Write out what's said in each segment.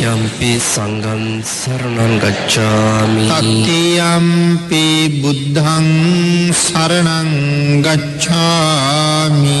ဒ ුතියම්පි සංඝං සරණං ගච්ඡාමි තත්තියම්පි බුද්ධං සරණං ගච්ඡාමි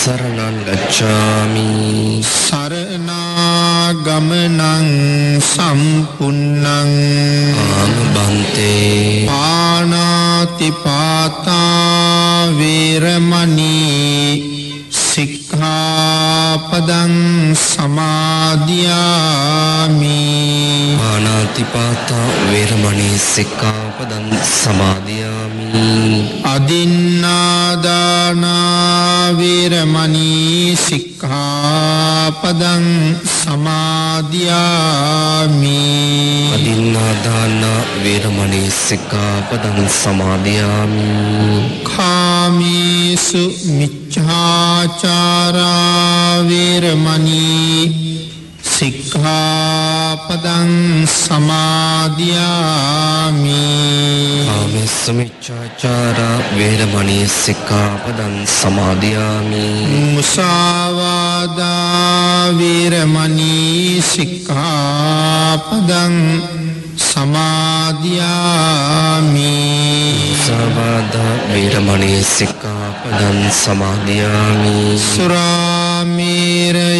සරණං ගච්ඡාමි සරණාගමනං සම්පුන්නං ආනුබන්තේ පානාතිපාතා වේරමණී සික්ඛාපදං සමාදියාමි පානාතිපාතා වේරමණී සික්ඛාපදං සමාදියාමි අදින්නාදානා වේරමණී සික්ඛාපදං සමාදියාමි. අදින්නාදාන වේරමණී සික්ඛාපදං සමාදියාමි. කාමේසු මිච්ඡාචාරා වේරමණී සික්ඛාපදං සමාදියාමි। කාමස්සමිච්ඡාචාරා වේරමණී සික්ඛාපදං සමාදියාමි। මුසාවාදා වේරමණී සික්ඛාපදං සමාදියාමි। සවාදා වේරමණී සික්ඛාපදං සමාදියාමි। සුරාමේරය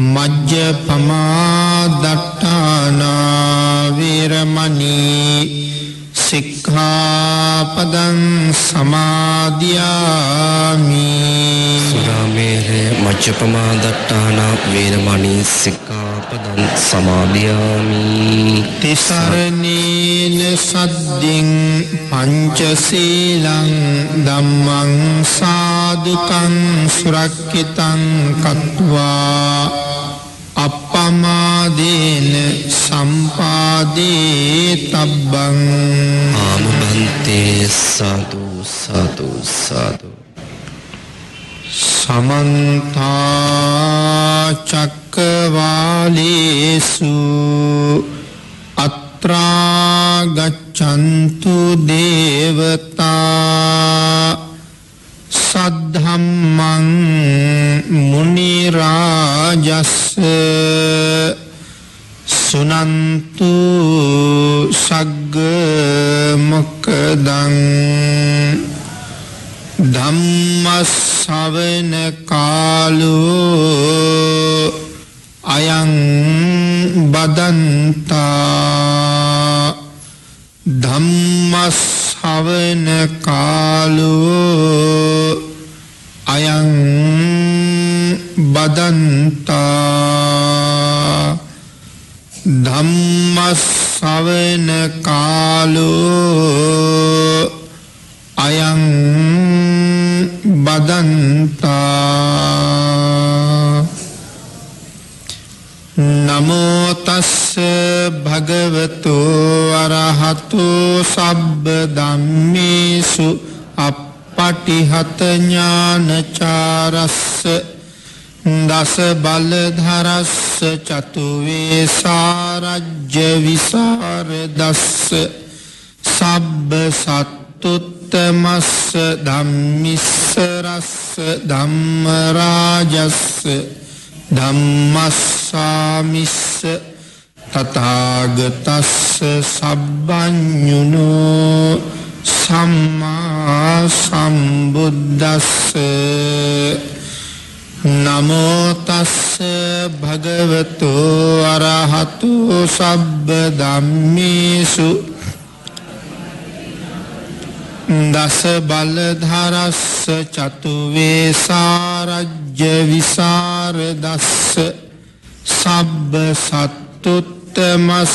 මජ්ජපමා දට්ඨානා වේරමණී සික්ඛාපදං සමාදියාමි සුරාමේරේ මජ්ජපමා දට්ඨාන වේරමණී සික්ඛාපදං සමාදියාමි තිසරණේන සද්දින් පංචශීලං ධම්මං සාදුකං සුරක්ෂිතං කତ୍වා අප්පමාදේන සම්පාදේ තබ්බං ආමබන්තේ සතු සතු සතු සමන්තා චක්කවාලේසු අත්‍රා ගච්ඡන්තු දේවතා සද්ධම්මං මුනි රාජස් සුනන්තු සග්ග මොක්කදං ධම්මස්සවන කාලෝ අයං බදන්තා ධම්මස්සවන කාලෝ අයං බදන්තා ධම්මස්සවන කාලෝ අයං බදන්තා නමෝ තස්ස භගවතු අරහතු සබ්බ ධම්මේ ධම්මේසු අපපටිහතඥානචාරස්ස දස බලධරස්ස චතුවේ සාරජ්‍ය විසාර දස්ස සබ්බ සත්තුත්තමස්ස ධම්මිස්සරස්ස ධම්මරාජස්ස ධම්මස්සාමිස්ස තතාගතස්ස සබ්බඥුනෝ සම්මා සම්බුද්දස්ස නමෝතස්ස භගවතු අරහතු සබ්බ ධම්මේසු දස බලධරස්ස චතුවේ සාරජ්‍ය විසාර දස්ස සබ්බ සත්තුත්තමස්ස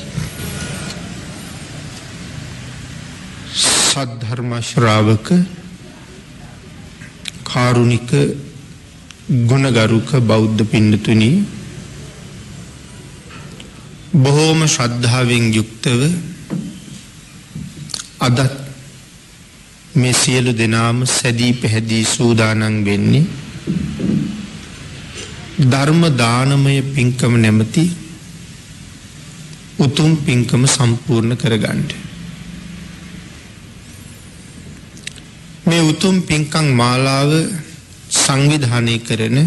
සද්ධර්ම ශ්‍රාවක කාරුණික ගුණගරුක බෞද්ධ පින්නතුනි බොහෝම ශ්‍රද්ධාවෙන් යුක්තව අදත් මේ සියලු දෙනාම සැදී පැහැදී සූදානන් වෙන්නේ ධර්ම දානමය පින්කම නැමති උතුම් පින්කම සම්පූර්ණ කරගන්නට. මේ උතුම් පින්කං මාලාව සංවිධානය කරන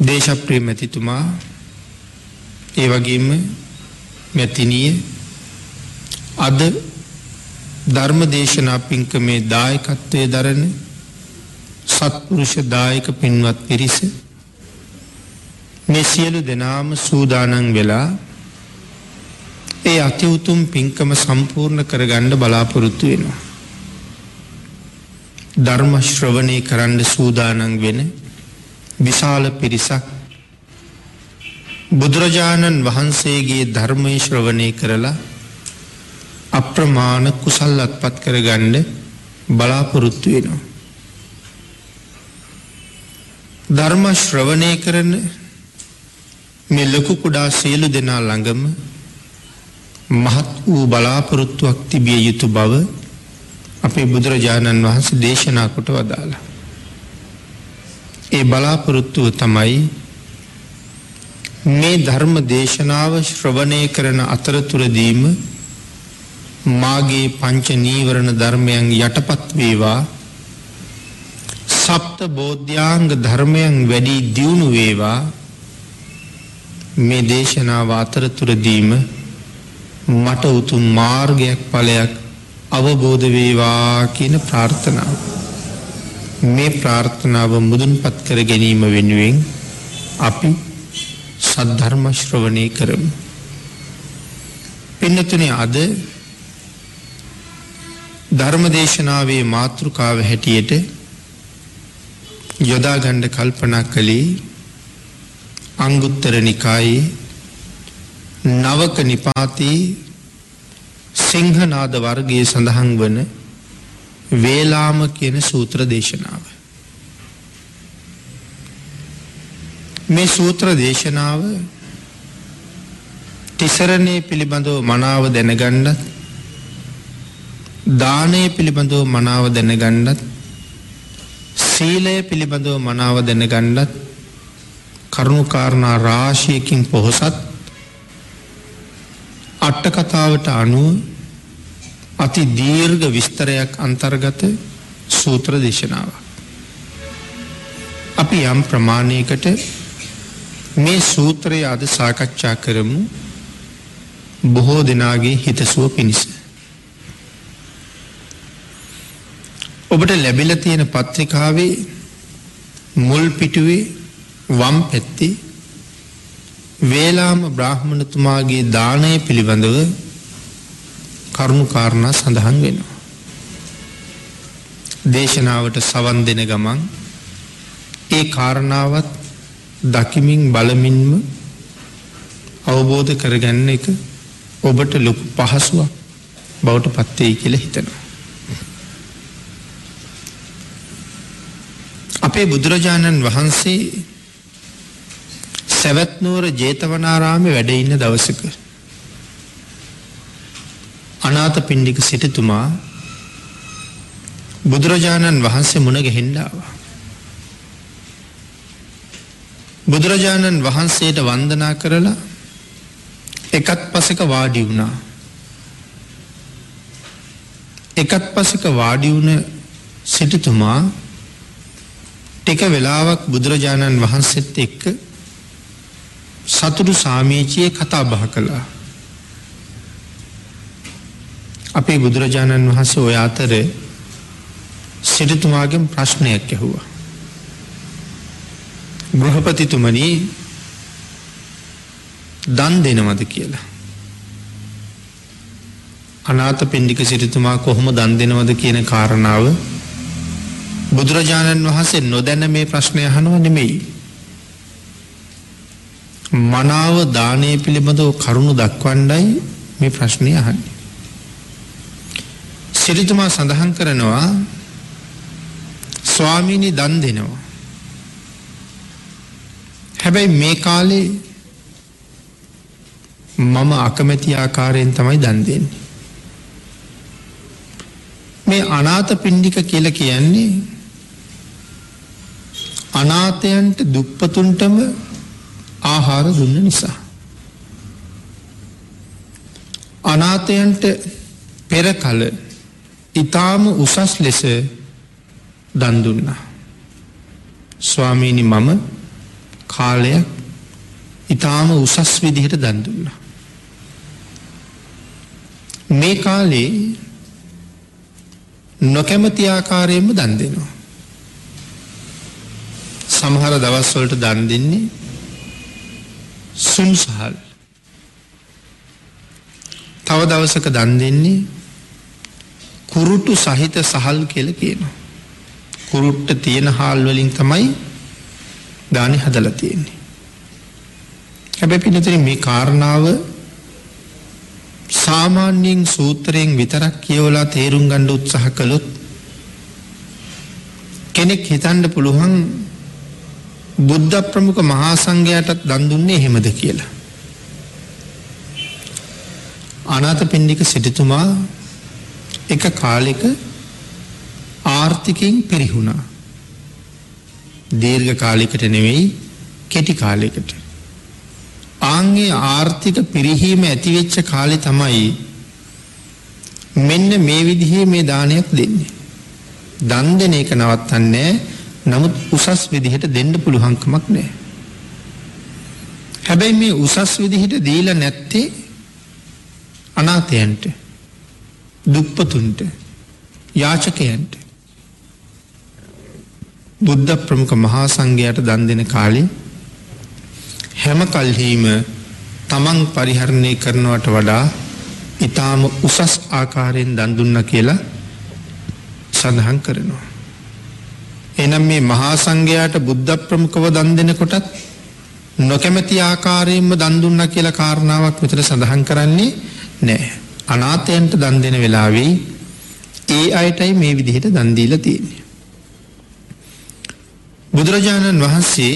දේශප්‍රිය මැතිතුමා ඒ වගේම මැතිනිය අද ධර්ම දේශනා පින්කමේ දායකත්වය දරන සත්පුරුෂ දායක පින්වත් පිරිස මේ සියලු දෙනාම සූදානන් වෙලා ඒ අති උතුම් පින්කම සම්පූර්ණ කරගන්න බලාපොරොත්තු වෙනවා. ධර්ම ශ්‍රවණය කරන්න සූදානන් වෙන විශාල පිරිසක් බුදුරජාණන් වහන්සේගේ ධර්මය ශ්‍රවණය කරලා අප්‍රමාණ කුසල් අත්පත් කරගන්න බලාපොරොත්තු වෙනවා. ධර්ම ශ්‍රවණය කරන මේ ලොකු කුඩා සියලු දෙනා ළඟම මහත් වූ බලාපොරොත්තුවක් තිබිය යුතු බව අපේ බුදුරජාණන් වහන්සේ දේශනා කොට වදාලා. ඒ බලාපොරොත්තුව තමයි මේ ධර්ම දේශනාව ශ්‍රවණය කරන අතරතුරදීම මාගේ පංච නීවරණ ධර්මයන් යටපත් වේවා සප්ත බෝධ්‍යාංග ධර්මයන් වැඩි දියුණු වේවා මේ දේශනාව අතරතුරදීම මට උතුම් මාර්ගයක් ඵලයක් අවබෝධ වේවා කියන ප්‍රාර්ථනාව. මේ ප්‍රාර්ථනාව මුදුන්පත් කර ගැනීම වෙනුවෙන් අපි සද්ධර්ම ශ්‍රවණය කරමු. පින්නතුනේ අද ධර්මදේශනාවේ මාතෘකාව හැටියට යොදාගණ්ඩ කල්පනා කළේ අංගුත්තර නිකායේ නවක නිපාතී සිංහනාද වර්ගයේ සඳහන් වන වේලාම කියන සූත්‍ර දේශනාව. මේ සූත්‍ර දේශනාව තිසරණය පිළිබඳව මනාව දැනගන්නත් දානය පිළිබඳව මනාව දැනගන්නත් සීලය පිළිබඳව මනාව දැනගන්නත් කරුණුකාරණා රාශයකින් පොහොසත් අට්ටකතාවට අනුව අති දීර්ඝ විස්තරයක් අන්තර්ගත සූත්‍ර දේශනාව. අපි යම් ප්‍රමාණයකට මේ සූත්‍රය අද සාකච්ඡා කරමු බොහෝ දෙනාගේ හිතසුව පිණිස. ඔබට ලැබිල තියෙන පත්‍රිකාවේ මුල් පිටුවේ වම් පැත්ති වේලාම බ්‍රාහ්මණතුමාගේ දානය පිළිබඳව කරුණු කාරණා සඳහන් වෙනවා. දේශනාවට සවන් දෙන ගමන් ඒ කාරණාවත් දකිමින් බලමින්ම අවබෝධ කරගන්න එක ඔබට ලොකු පහසුවක් බවට පත්තෙයි කියල හිතනවා. අපේ බුදුරජාණන් වහන්සේ සැවැත්නුවර ජේතවනාරාමි වැඩඉන්න දවසක. අනාත පින්ඩික සිටතුමා බුදුරජාණන් වහන්සේ මුණ ගෙහෙන්ඩාව. බුදුරජාණන් වහන්සේට වන්දනා කරලා එකත් පසක වාඩි වුණා. එකත් පසක වාඩිවුණ සිටතුමා ටික වෙලාවක් බුදුරජාණන් වහන්සෙත් එක්ක සතුරු සාමීචයේ කතා බහ කළා. අපේ බුදුරජාණන් වහන්සේ ඔය අතර සිටතුමාගෙන් ප්‍රශ්නයක් ඇහුවා. ගෘහපතිතුමනී දන් දෙනවද කියලා. අනාත පෙන්ඩික සිරිතුමා කොහොම දන් දෙනවද කියන කාරණාව බුදුරජාණන් වහන්සේ නොදැන මේ ප්‍රශ්නය හනුව නෙමෙයි. මනාව දානය පිළිබඳව කරුණු දක්වන්ඩයි මේ ප්‍රශ්නය අහන්නේ. සිරිතුමා සඳහන් කරනවා ස්වාමීණි දන් දෙනවා. හැබැයි මේ කාලේ මම අකමැති ආකාරයෙන් තමයි දන් දෙන්නේ. මේ අනාත පින්ඩික කියල කියන්නේ අනාතයන්ට දුප්පතුන්ටම ආහාර දුන්න නිසා. අනාතයන්ට පෙර කල ඉතාම උසස් ලෙස දන්දුන්නා. ස්වාමීණි මම කාලයක් ඉතාම උසස් විදිහට දන්දුන්නා. මේ කාලේ නොකැමති ආකාරයෙන්ම දන් දෙනවා. සමහර දවස්වලට දන් දෙන්නේ සුන්සහල්. තව දවසක දන් දෙන්නේ කුරුට්ටු සහිත සහල් කියල කියනවා. කුරුට්ට තියෙන හාල්වලින් තමයි දානි හදල තියෙන්නේ. හැබැ පිනතර මේ කාරණාව සාමාන්‍යයෙන් සූත්‍රයෙන් විතරක් කියවලා තේරුම් ගණ්ඩ උත්සහ කළොත් කෙනෙක් හිතන්ඩ පුළුවන් බුද්ධ ප්‍රමුඛ මහා සංඝයාටත් දන් දුන්නේ එහෙමද කියලා. අනාත පින්ඩික සිටුතුමා එක කාලෙක ආර්ථිකයෙන් පිරිහුණා. දීර්ඝ කාලෙකට නෙවෙයි කෙටි කාලෙකට. ආන්ගේ ආර්ථික පිරිහීම ඇතිවෙච්ච කාලෙ තමයි මෙන්න මේ විදිහේ මේ දානයක් දෙන්නේ. දන් දෙන එක නවත්තන්නේ නමුත් උසස් විදිහට දෙන්න පුළුවන්කමක් නෑ. හැබැයි මේ උසස් විදිහට දීල නැත්තේ අනාතයන්ට දුප්පතුන්ට යාචකයන්ට බුද්ධ ප්‍රමුඛ මහා සංඝයට දන් දෙන කාලේ හැම කල්හීම තමන් පරිහරණය කරනවට වඩා ඉතාම උසස් ආකාරයෙන් දන්දුන්න කියලා සඳහන් කරනවා. එනම් මේ මහා සංඝයාට බුද්ධ ප්‍රමුඛව දන් දෙනකොටත් නොකැමැති ආකාරයෙන්ම දන් දුන්නා කියලා කාරණාවක් විතර සඳහන් කරන්නේ නැහැ. අනාථයන්ට දන් දෙන වෙලාවේ ඒ අයටයි මේ විදිහට දන් දීලා තියෙන්නේ. බුදුරජාණන් වහන්සේ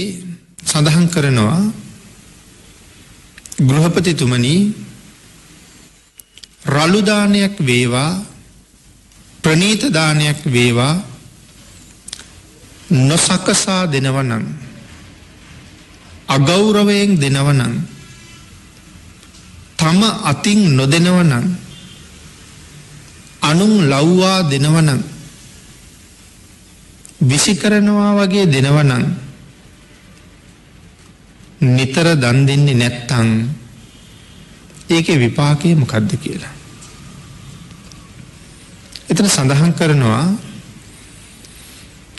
සඳහන් කරනවා ගෘහපතිතුමනි රළුදානයක් වේවා ප්‍රනීතදානයක් වේවා නොසකසා දෙනවනං අගෞරවයෙන් දෙනවනං තම අතින් නොදෙනවනං අනුන් ලව්වා දෙනවනං විසි කරනවා වගේ දෙනවනං නිතර දන් දෙන්නේ නැත්තං ඒක විපාකය මොකක්ද කියලා. එතන සඳහන් කරනවා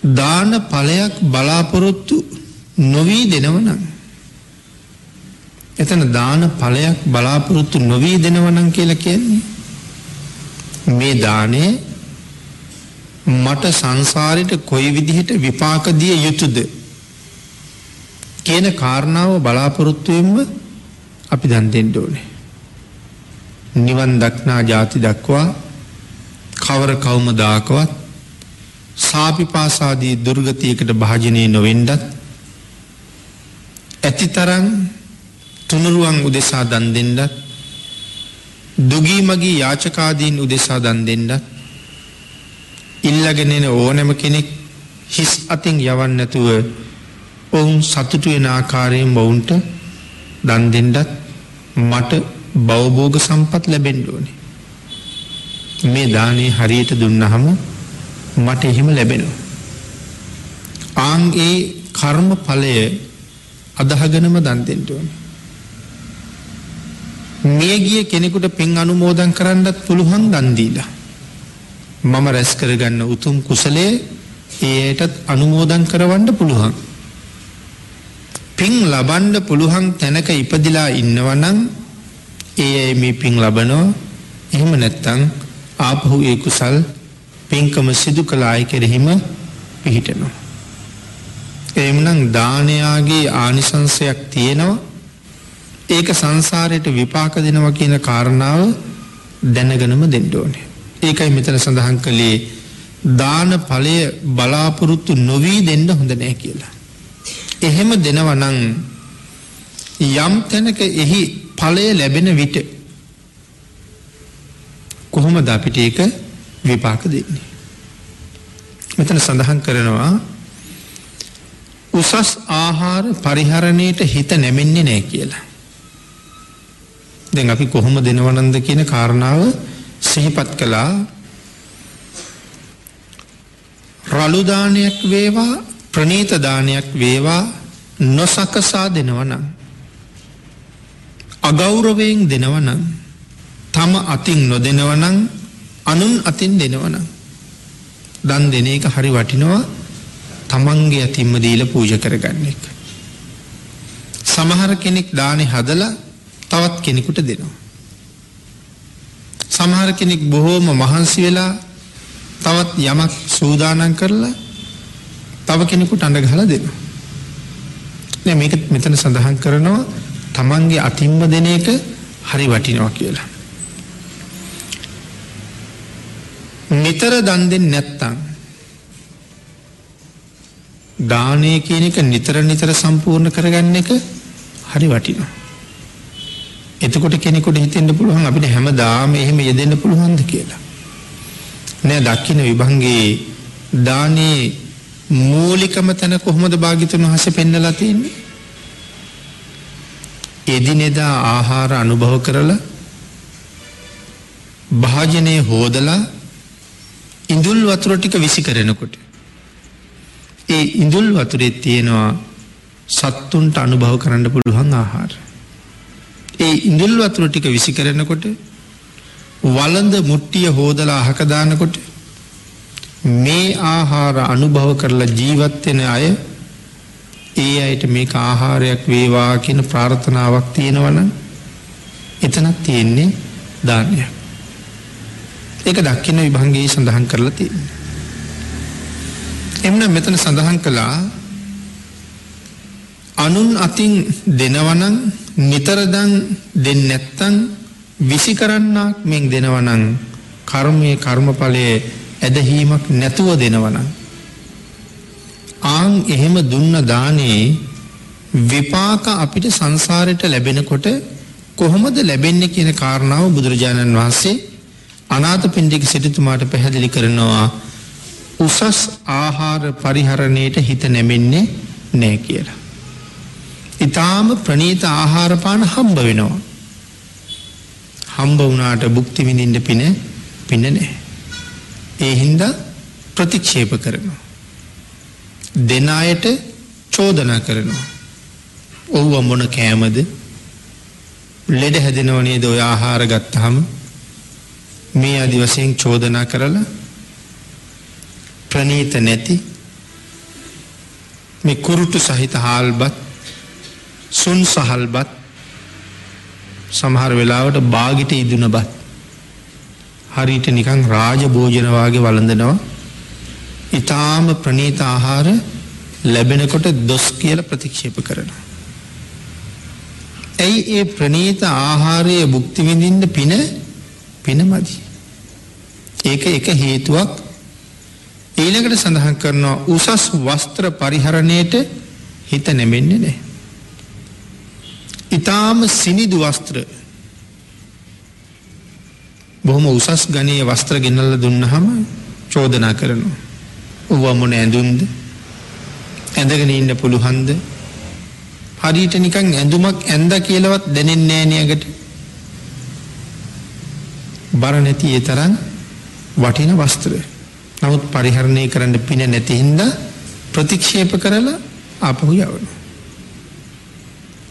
දාන පලයක් බලාපොරොත්තු නොවී දෙනවනං. එතන දාන පලයක් බලාපොරොත්තු නොවී දෙනවනං කියල කියන්නේ. මේ දානය මට සංසාරයට කොයි විදිහට විපාකදිය යුතුද කියන කාරණාව බලාපොරොත්තුවෙන්ම අපි දන් දෙන්න ඕනේ. නිවන් දක්නා ජාති දක්වා කවර කවුමදාකවත් සාපිපාසාදී දුර්ගතියකට භාජනය නොවෙන්ඩත් ඇති තරන් තුනුරුවන් උදෙසා දන් දෙන්නත් දුගී මගේ යාචකාදීන් උදෙසා දන් දෙන්නත් ඉල්ලගෙනෙන ඕනැම කෙනෙක් හිස් අතින් යවන්න නැතුව ඔවුන් සතුටු වෙන ආකාරයෙන් බවුන්ට දන් දෙන්නත් මට බවබෝග සම්පත් ලැබෙන්න ඕනේ. මේ දානේ හරියට දුන්නහම මට එහෙම ලැබෙනවා. ආන් ඒ කර්ම ඵලය අදහගෙනම දන් දෙන්න ඕනේ. මිය ගිය කෙනෙකුට පින් අනුමෝදන් කරන්නත් පුළුවන් දන් දීලා. මම රැස් කරගන්න උතුම් කුසලයේ ඒයටත් අනුමෝදන් කරවන්න පුළුවන්. පින් ලබන්ඩ පුළුවන් තැනක ඉපදිලා ඉන්නවනං ඒ අය මේ පින් ලබනෝ එහෙම නැත්තං ආපහු ඒ කුසල් පින්කම සිදු කලායි කෙරෙහිම පිහිටනවා. එමනං දානයාගේ ආනිසංසයක් තියෙනවා ඒක සංසාරයට විපාක දෙනවා කියන කාරණාව දැනගනම දෙන්ඩෝනේ. ඒකයි මෙතන සඳහන් කළේ දාන පලය බලාපොරොත්තු නොවී දෙන්න හොඳ නෑ කියලා. එහෙම දෙනවනං යම් තැනක එහි ඵලය ලැබෙන විට කොහොමද අපිට ඒක විපාක දෙන්නේ. මෙතන සඳහන් කරනවා උසස් ආහාර පරිහරණයට හිත නැමෙන්නේ නෑ කියලා. දැන් අපි කොහොම දෙනවනන්ද කියන කාරණාව සිහිපත් කළා රළුදානයක් වේවා ප්‍රනීතදානයක් වේවා නොසකසා දෙනවනම් අගෞරවයෙන් දෙනවනම් තම අතින් නොදෙනවනං අනුන් අතින් දෙනවනම් දන් දෙන එක හරි වටිනවා තමන්ගේ අතින්ම දීල පූජ කරගන්න එක. සමහර කෙනෙක් දානෙ හදලා තවත් කෙනෙකුට දෙනවා. සමහර කෙනෙක් බොහෝම මහන්සි වෙලා තවත් යමක් සූදානන් කරලා තව කෙනෙකුට අඩ ගහල දෙනවා. මේක මෙතන සඳහන් කරනවා තමන්ගේ අතිම්ම දෙන එක හරි වටිනවා කියලා. නිතර දන්දෙන් නැත්තං දානය කියන එක නිතර නිතර සම්පූර්ණ කරගන්න එක හරි වටිනවා. එතකොට කෙනෙකුට හිතෙන්ට පුළුවන් අපිට හැම දාම එහෙම යෙදෙන්න්න පුළුවන්ද කියලා. නෑ දක්කින විභංගේ දානයේ මූලිකම තැන කොහොමද භාගිතුන් වහස පෙන්නලා තියන්නේ. එදිනෙදා ආහාර අනුභව කරලා භාජනය හෝදලා ඉඳුල් වතුර ටික විසි කරනකොට. ඒ ඉඳුල් වතුරේ තියෙනවා සත්තුන්ට අනුභව කරන්න පුළුවන් ආහාර. ඒ ඉඳුල් වතුර ටික විසි කරනකොට වලඳ මුට්ටිය හෝදලා අහකදානකොට මේ ආහාර අනුභව කරලා ජීවත්වෙන අය ඒ අයට මේක ආහාරයක් වේවා කියන ප්‍රාර්ථනාවක් තියෙනවන එතනත් තියෙන්නේ ධානයක්. ඒක දක්කින විභංගේ සඳහන් කරලා තියෙන. එමන මෙතන සඳහන් කළා අනුන් අතින් දෙනවනං නිතරදං දෙන්න නැත්තං විසි කරන්නක් මෙෙන් දෙනවනං කර්මය කර්මඵලය ඇදහීමක් නැතුව දෙනවනං. ආං එහෙම දුන්න දානේ විපාක අපිට සංසාරයට ලැබෙනකොට කොහොමද ලැබෙන්න කියන කාරණාව බුදුරජාණන් වහන්සේ අනාත පින්ඩික සිටිතුමාට පැහැදිලි කරනවා උසස් ආහාර පරිහරණයට හිත නැමෙන්නේ නෑ කියලා. ඉතාම ප්‍රනීත ආහාරපාන හම්බ වෙනවා. හම්බ වනාට බුක්ති විඳින්ට පින පින නෑ. ඒ හින්දා ප්‍රතික්ෂේප කරනවා. දෙන අයට චෝදනා කරනවා. ඔව්ව මොන කෑමද ලෙඩ හැදෙනවනේද ඔය ආහාර ගත්තහම මේ අදි වශයෙන් චෝදනා කරලා ප්‍රනීත නැති මේ කුරුටු සහිත හාල්බත් සුන් සහල්බත් සමහර වෙලාවට බාගිට ඉදුන බත් හරිට නිකං රාජ භෝජනවාගේ වලඳනවා ඉතාම ප්‍රනීත ආහාර ලැබෙනකොට දොස් කියල ප්‍රතික්ෂේප කරනවා. ඇයි ඒ ප්‍රනීත ආහාරය බුක්තිවිඳින්න පින පිනමදි. ඒක එක හේතුවක් ඊළකට සඳහන් කරනවා උසස් වස්ත්‍ර පරිහරණයට හිත නැමෙන්නේ නෑ. ඉතාම සිනිදු වස්ත්‍ර බොහොම උසස් ගනයේ වස්ත්‍ර ගෙනල්ල දුන්නහම චෝදනා කරනවා. උවමොන ඇඳුන්ද ඇඳගෙන ඉන්න පුළුහන්ද හරිට නිකං ඇඳුමක් ඇන්ද කියලවත් දැනෙන්නේ නෑනයකට බර නැති ඒ තරන් වටින වස්ත්‍රය නමුත් පරිහරණය කරන්න පින නැතිහින්ද ප්‍රතික්ෂේප කරලා අපහු යවන.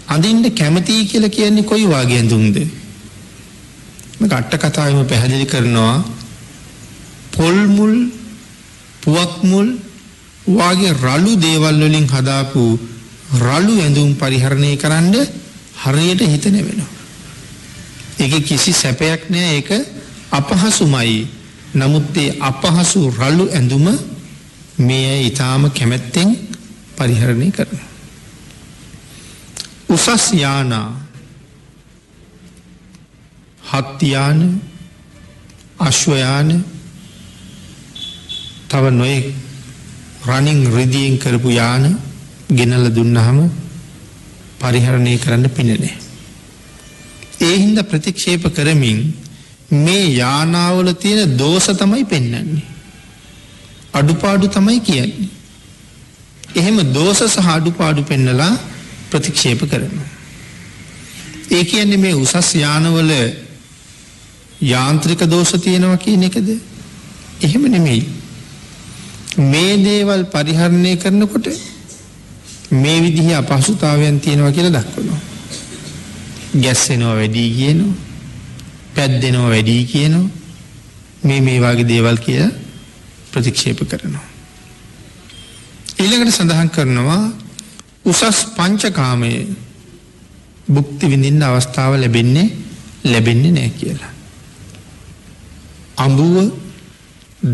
අඳින්ට කැමතිී කියල කියන්නේ කොයි වාගේ ඇඳුම්ද ගට්ට කතාවම පැහැදිලි කරනවා පොල්මුල් පුවක්මුල් වාගේ රලු දේවල් වලින් හදාපු රලු ඇඳුම් පරිහරණය කරන්න හරියට හිතන වෙනවා. එක කිසි සැපයක් නෑ ඒක අපහසුමයි නමුත් ඒ අපහසු රල්ලු ඇඳුම මේ ඉතාම කැමැත්තෙන් පරිහරණය කරන. උසස් යානා හත්තියාන අශ්වයාන තව නොයෙක් රනිං රිදියෙන් කරපු යාන ගෙනල දුන්නහම පරිහරණය කරන්න පිනනේ. ඒ හින්ද ප්‍රතික්ෂේප කරමින් මේ යානාවල තියෙන දෝෂ තමයි පෙන්නන්නේ. අඩුපාඩු තමයි කියන්නේ. එහෙම දෝෂ සහ අඩුපාඩු පෙන්නලා ප්‍රතික්ෂේප කරනවා. ඒ කියන්නේ මේ උසස් යානවල යාන්ත්‍රික දෝෂ තියෙනවා කියන එකද? එහෙම නෙමෙයි. මේ දේවල් පරිහරණය කරනකොට මේ විදිහ අපහසුතාවයන් තියෙනවා කියලා දක්වනවා. ගැස්සෙනවා වැඩි කියනවා. පැද්දෙනවා වැඩි කියනවා. මේ මේ වගේ දේවල් කියලා ප්‍රතික්ෂේප කරනවා. ඊළඟට සඳහන් කරනවා උසස් පංචකාමයේ බුක්ති විඳින්න අවස්ථාව ලැබෙන්නේ ලැබෙන්නේ නෑ කියලා. අඹුව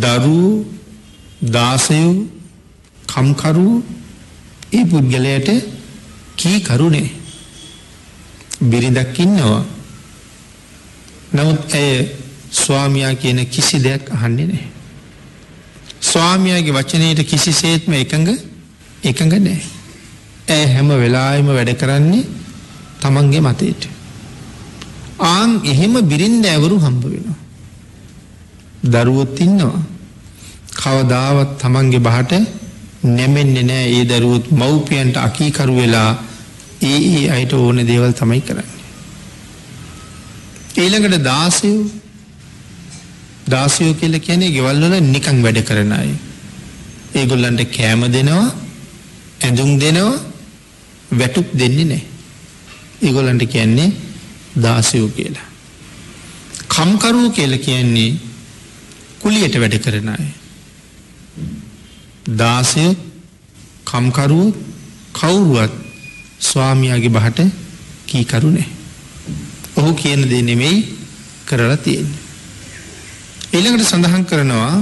දරුවෝ දාසයෝ කම්කරු ඒ පුද්ගලයට කී කරුණේ බිරිඳක් ඉන්නවා. නමුත් ඇය ස්වාමයා කියන කිසි දෙයක් අහන්නේ නෑ ස්වාමයාගේ වචනයට කිසි සේත්ම එකඟ එකඟ නෑ ඇය හැම වෙලායම වැඩ කරන්නේ තමන්ගේ මතයට. ආං එහෙම බිරින්ද ඇවරු හම්බ වෙනවා. දරුවොත් ඉන්නවා. කවදාවත් තමන්ගේ බහට නැමෙන්නේ නෑ ඒ දරුවොත් මව්පියන්ට අකීකරු වෙලා ඒ ඒ අයට ඕන දේවල් තමයි කරන්නේ. ඊළඟට දාසයෝ දාසයෝ කියල කියැනෙ ගෙවල්වල නිකං වැඩ කරන අය. ඒගොල්ලන්ට කෑම දෙනවා ඇඳුම් දෙනවා වැටුප් දෙන්නේ නෑ. ඒගොල්ලන්ට කියන්නේ දාසයෝ කියලා. කම්කරුව කියල කියන්නේ කුලියට වැඩ කරන අය. දාසය කම්කරුව කවුරුවත් ස්වාමියයාගේ බහට කීකරු නෑ. ඔහු කියන දේ නෙමෙයි කරලා තියෙන. එළඟට සඳහන් කරනවා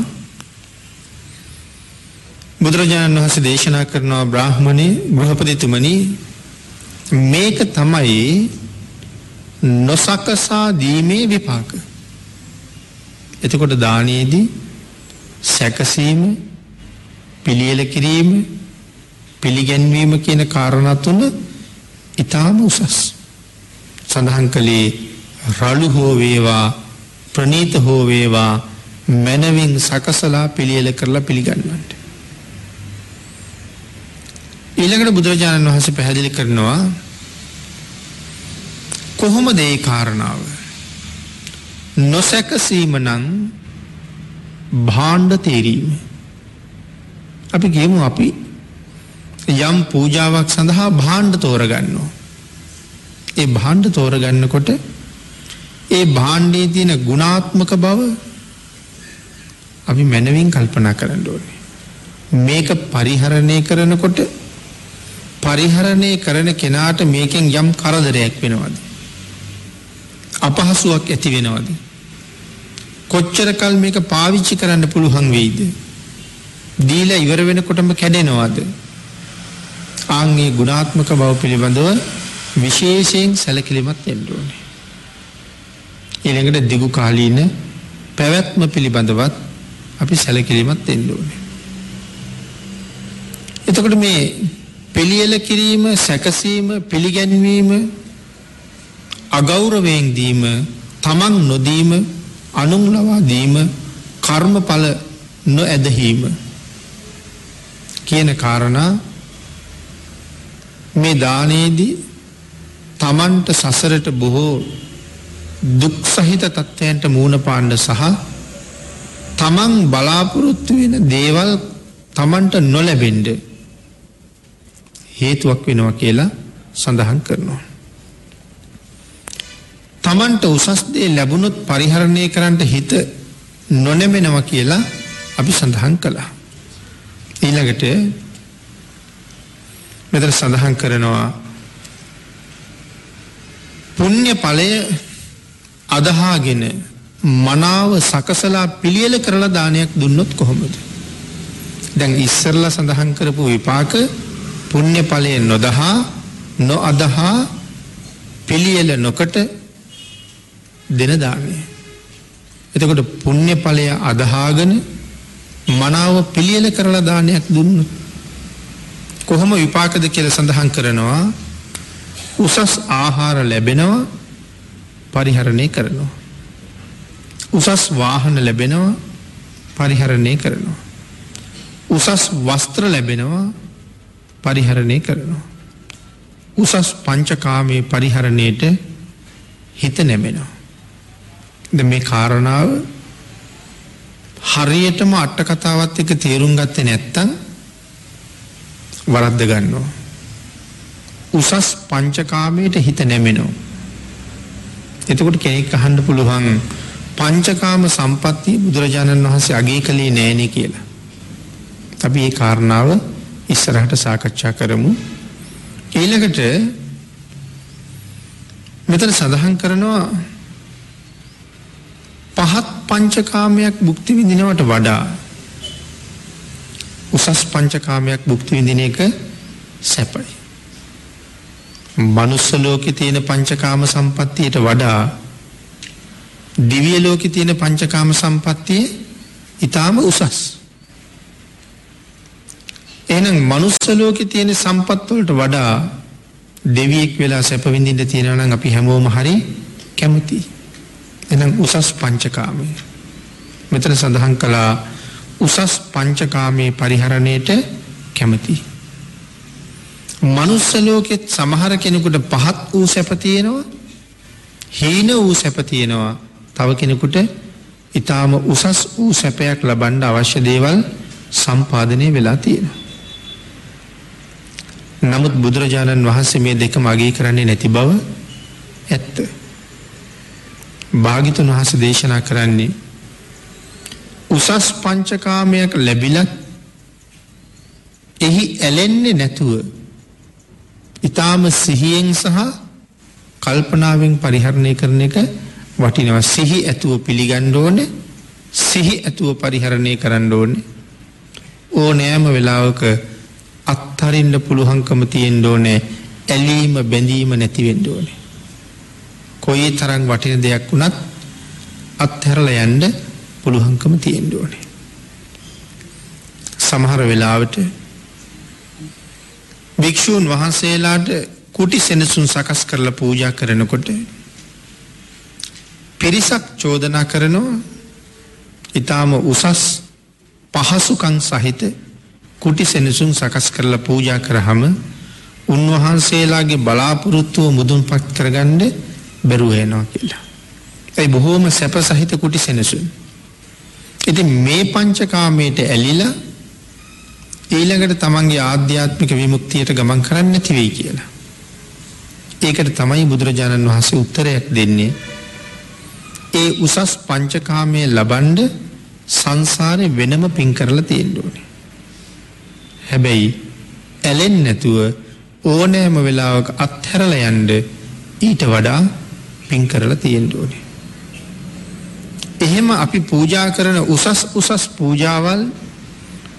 බුදුරජාණන් වහස දේශනා කරනවා බ්‍රාහ්මණය ගෘහපතිතුමනි මේක තමයි නොසකසා දීමේ විපාක. එතකොට දානයේදී සැකසීම පිළියල කිරීම පිළිගැන්වීම කියන කාරණත්තුන ඉතාම උසස්. සඳහන් කළේ රළු හෝවේවා ප්‍රනීත හෝවේවා මැනවින් සකසලා පිළියල කරලා පිළිගන්නට. ඊළඟට බුදුරජාණන් වහස පැහැදිලි කරනවා කොහොම දේ කාරණාව නොසැකසීම නං භාණ්ඩ තේරීම. අපි ගේමු අපි යම් පූජාවක් සඳහා භාණ්ඩ තෝරගන්නවා. ඒ භාණ්ඩ තෝරගන්නකොට ඒ භාණ්ඩේ තියෙන ගුණාත්මක බව අපි මැනවින් කල්පනා කරන්න ඕනේ. මේක පරිහරණය කරනකොට පරිහරණය කරන කෙනාට මේකෙන් යම් කරදරයක් වෙනවද. අපහසුවක් ඇති වෙනවද. කොච්චර කල් මේක පාවිච්චි කරන්න පුළුවන් වෙයිද. දීල ඉවර වෙනකොටම කැඩෙනවාද. ආංගේ ගුණාත්මක බව පිළිබඳව විශේෂයෙන් සැලකිලිමත් එන්ඩුවනේ. එළඟට දිගු කාලීන පැවැත්ම පිළිබඳවත් අපි සැලකිලිමත් එන්ඩුවනේ. එතකොට මේ පිළියල කිරීම සැකසීම පිළිගැන්වීම අගෞරවයෙන් දීම තමන් නොදීම අනුම් ලවා දීම කර්මඵල නොඇදහීම කියන කාරණා මේ දානයේදී තමන්ට සසරට බොහෝ දුක්සහිත තත්ත්වයන්ට මූුණ පාණ්ඩ සහ තමන් බලාපොරොත්තු වෙන දේවල් තමන්ට නොලැබෙන්ඩ හේතුවක් වෙනවා කියලා සඳහන් කරනවා. තමන්ට උසස්දේ ලැබුණොත් පරිහරණය කරන්නට හිත නොනැමෙනවා කියලා අපි සඳහන් කළා. ඊළඟට මෙතර සඳහන් කරනවා පුුණ්්‍ය පලය අදහාගෙන මනාව සකසලා පිළියල කරලා දානයක් දුන්නොත් කොහොමද. දැන් ඉස්සරල සඳහන් කරපු විපාක පුුණ්්‍ය පලය නොදහා නො අදහා පිළියල නොකට දෙන දානය. එතකොට පුුණ්්‍ය පලය අදහාගෙන මනාව පිළියල කරලා දානයක් දුන්නු. කොහොම විපාකද කියල සඳහන් කරනවා උසස් ආහාර ලැබෙනවා පරිහරණය කරනවා. උසස් වාහන ලැබෙනවා පරිහරණය කරනවා. උසස් වස්ත්‍ර ලැබෙනවා පරිහරණය කරනවා. උසස් පංචකාමය පරිහරණයට හිත නැමෙනවා. ද මේ කාරණාව හරියටම අට්ට කතාවත් එක තේරුම් ගත්තේ නැත්තං වරද්ද ගන්නවා. උසස් පංචකාමයට හිත නැමෙනවා. එතකොට කෙනෙක් අහන්ඩ පුළුවන් පංචකාම සම්පත්තිය බුදුරජාණන් වහන්සේ අගේ කළේ නෑනෙ කියලා. අපි ඒ කාරණාව ඉස්සරහට සාකච්ඡා කරමු. ඊළඟට මෙතන සඳහන් කරනවා පහත් පංචකාමයක් බුක්ති විඳිනවට වඩා උසස් පංචකාමයක් බුක්ති විඳින එක සැපයි. මනුස්සලෝක තියෙන පංචකාම සම්පත්තියට වඩා දිවියලෝක තියෙන පංචකාම සම්පත්තිය ඉතාම උසස්. එනම් මනුස්සලෝක තියෙන සම්පත්වලට වඩා දෙවියෙක් වෙලා සැපවිඳින්ට තියෙනවනම් අපි හැමෝම හරි කැමතියි. එනම් උසස් පංචකාමය. මෙතන සඳහන් කළා උසස් පංචකාමය පරිහරණයට කැමති. මනුස්සලෝකෙත් සමහර කෙනෙකුට පහත් වූ සැපතියෙනවා හීන වූ සැපතියෙනවා තව කෙනෙකුට ඉතාම උසස් වූ සැපයක් ලබන්ඩ අවශ්‍ය දේවල් සම්පාදනය වෙලා තියෙන. නමුත් බුදුරජාණන් වහන්සේ මේ දෙක මගේ කරන්නේ නැති බව ඇත්ත. භාගිතුන් වහස දේශනා කරන්නේ උසස් පංචකාමයක් ලැබිලත් එහි ඇලෙන්නේ නැතුව ඉතාම සිහියෙන් සහ කල්පනාවෙන් පරිහරණය කරන එක වටිනවා. සිහි ඇතුව පිළිගණ්ඩ ඕන. සිහි ඇතුව පරිහරණය කරන්න ඕන. ඕ නෑම වෙලාවක අත්හරින්ට පුළුහංකම තියෙන් ඕනෑ. ඇලීම බැඳීම නැතිවෙන්ඩ ඕනේ. කොයි තරං වටින දෙයක් වුණත් අත්හැරල යන්ඩ පුළුහංකම තියෙන්ඩ ඕනේ. සමහර වෙලාවට භික්‍ෂූන් වහන්සේලාට කුටි සෙනසුන් සකස් කරලා පූජා කරනකොට පිරිසක් චෝදනා කරනවා ඉතාම උසස් පහසුකං සහිත කුටි සෙනසුන් සකස් කරලා පූජා කරහම උන්වහන්සේලාගේ බලාපොරොත්තුව මුදුන් පත් කරගන්න බැරුවයනවා කියලා. ඇයි බොහෝම සැප සහිත කුටි සෙනසුන්. ඉති මේ පංචකාමයට ඇලිලා ඊළඟට තමන්ගේ ආධ්‍යාත්මික විමුක්තියට ගමන් කරන්න නැතිවෙයි කියලා. ඒකට තමයි බුදුරජාණන් වහන්සේ උත්තරයක් දෙන්නේ. ඒ උසස් පංචකාමය ලබන්ඩ සංසාරය වෙනම පින් කරලා තියෙන්ඩෝනේ. හැබැයි ඇලෙන් නැතුව ඕනෑම වෙලාවක අත්හැරල යන්ඩ ඊට වඩා පින් කරලා තියෙන්ඩෝනේ. එහෙම අපි පූජා කරන උසස් උසස් පූජාවල්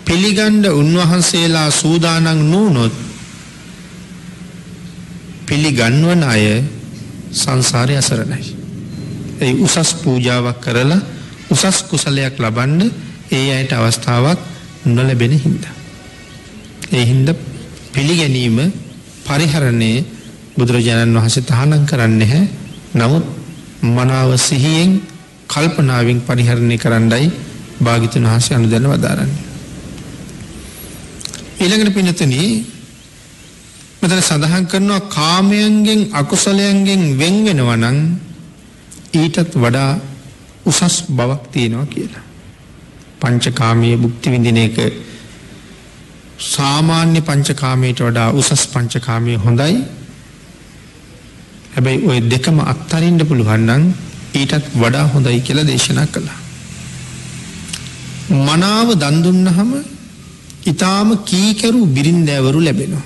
පිළිගණ්ඩ උන්වහන්සේලා සූදානන් නූනොත් පිළිගන්වන අය සංසාරය අසරණයි. ඒ උසස් පූජාවක් කරලා උසස් කුසලයක් ලබන්ඩ ඒ අයට අවස්ථාවක් නොලැබෙන හින්ද. ඒ හින්ද පිළිගැනීම පරිහරණය බුදුරජාණන් වහස තහනම් කරන්න හැ නමුත් මනාව සිහියෙන් කල්පනාවෙන් පරිහරණය කරන්නයි භාගිතන් වහස අනු දැන වදාරන්නේ. ඊළඟට පිනතනී මෙතන සඳහන් කරනවා කාමයන්ගෙන් අකුසලයන්ගෙන් වෙන් වෙනවනං ඊටත් වඩා උසස් බවක් තියෙනවා කියලා. පංචකාමය බුක්ති විඳින එක සාමාන්‍ය පංචකාමයට වඩා උසස් පංචකාමය හොඳයි හැබැයි ඔය දෙකම අත්තරින්ට පුළුවන්නන් ඊටත් වඩා හොඳයි කියලා දේශනා කළා. මනාව දන්දුන්නහම ඉතාම කීකරු බිරින්දෑවරු ලැබෙනවා.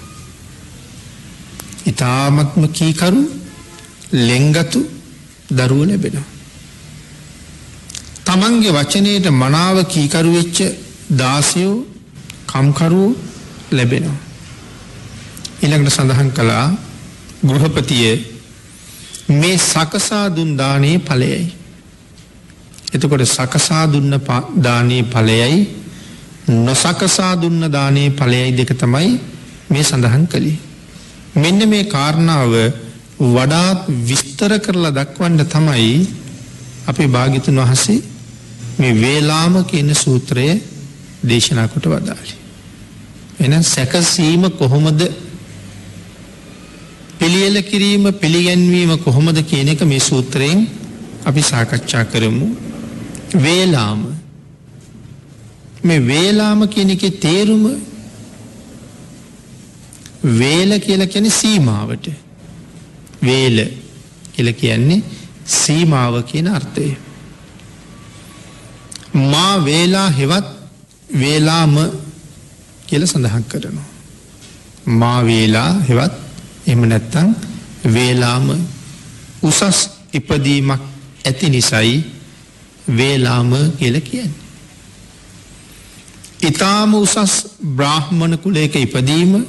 ඉතාමත්ම කීකරු ලෙංගතු දරුව ලැබෙනවා. තමන්ගේ වචනයට මනාව කීකරු වෙච්ච දාසයෝ කම්කරුවෝ ලැබෙනවා. ඉළඟට සඳහන් කළා ගෘහපතිය මේ සකසා දුන් දානයේ ඵලයයි. එතකොට සකසා දුන්න දානයේ ඵලයයි නොසකසා දුන්න දානයේ ඵලයයි දෙක තමයි මේ සඳහන් කළේ. මෙන්න මේ කාරණාව වඩාත් විස්තර කරලා දක්වන්න තමයි අපේ භාගිතුන් වහසේ මේ වේලාම කියන සූත්‍රය දේශනා කොට වදාලි. එන සැකසීම කොහොමද පිළියල කිරීම පිළිගැන්වීම කොහොමද කියන එක මේ සූත්‍රයෙන් අපි සාකච්ඡා කරමු වේලාම මේ වේලාම කියන එක තේරුම වේල කියල කැන සීමාවට වේල කියල කියන්නේ සීමාව කියන අර්ථය. මා වේලා හෙවත් වේලාම කියල සඳහන් කරනවා. මා වේලා හෙවත් එම නැත්තං වේලාම උසස් ඉපදීමක් ඇති නිසයි වේලාම කියල කියන්නේ. ඉතාම උසස් බ්‍රාහ්මණ කුලේක ඉපදීම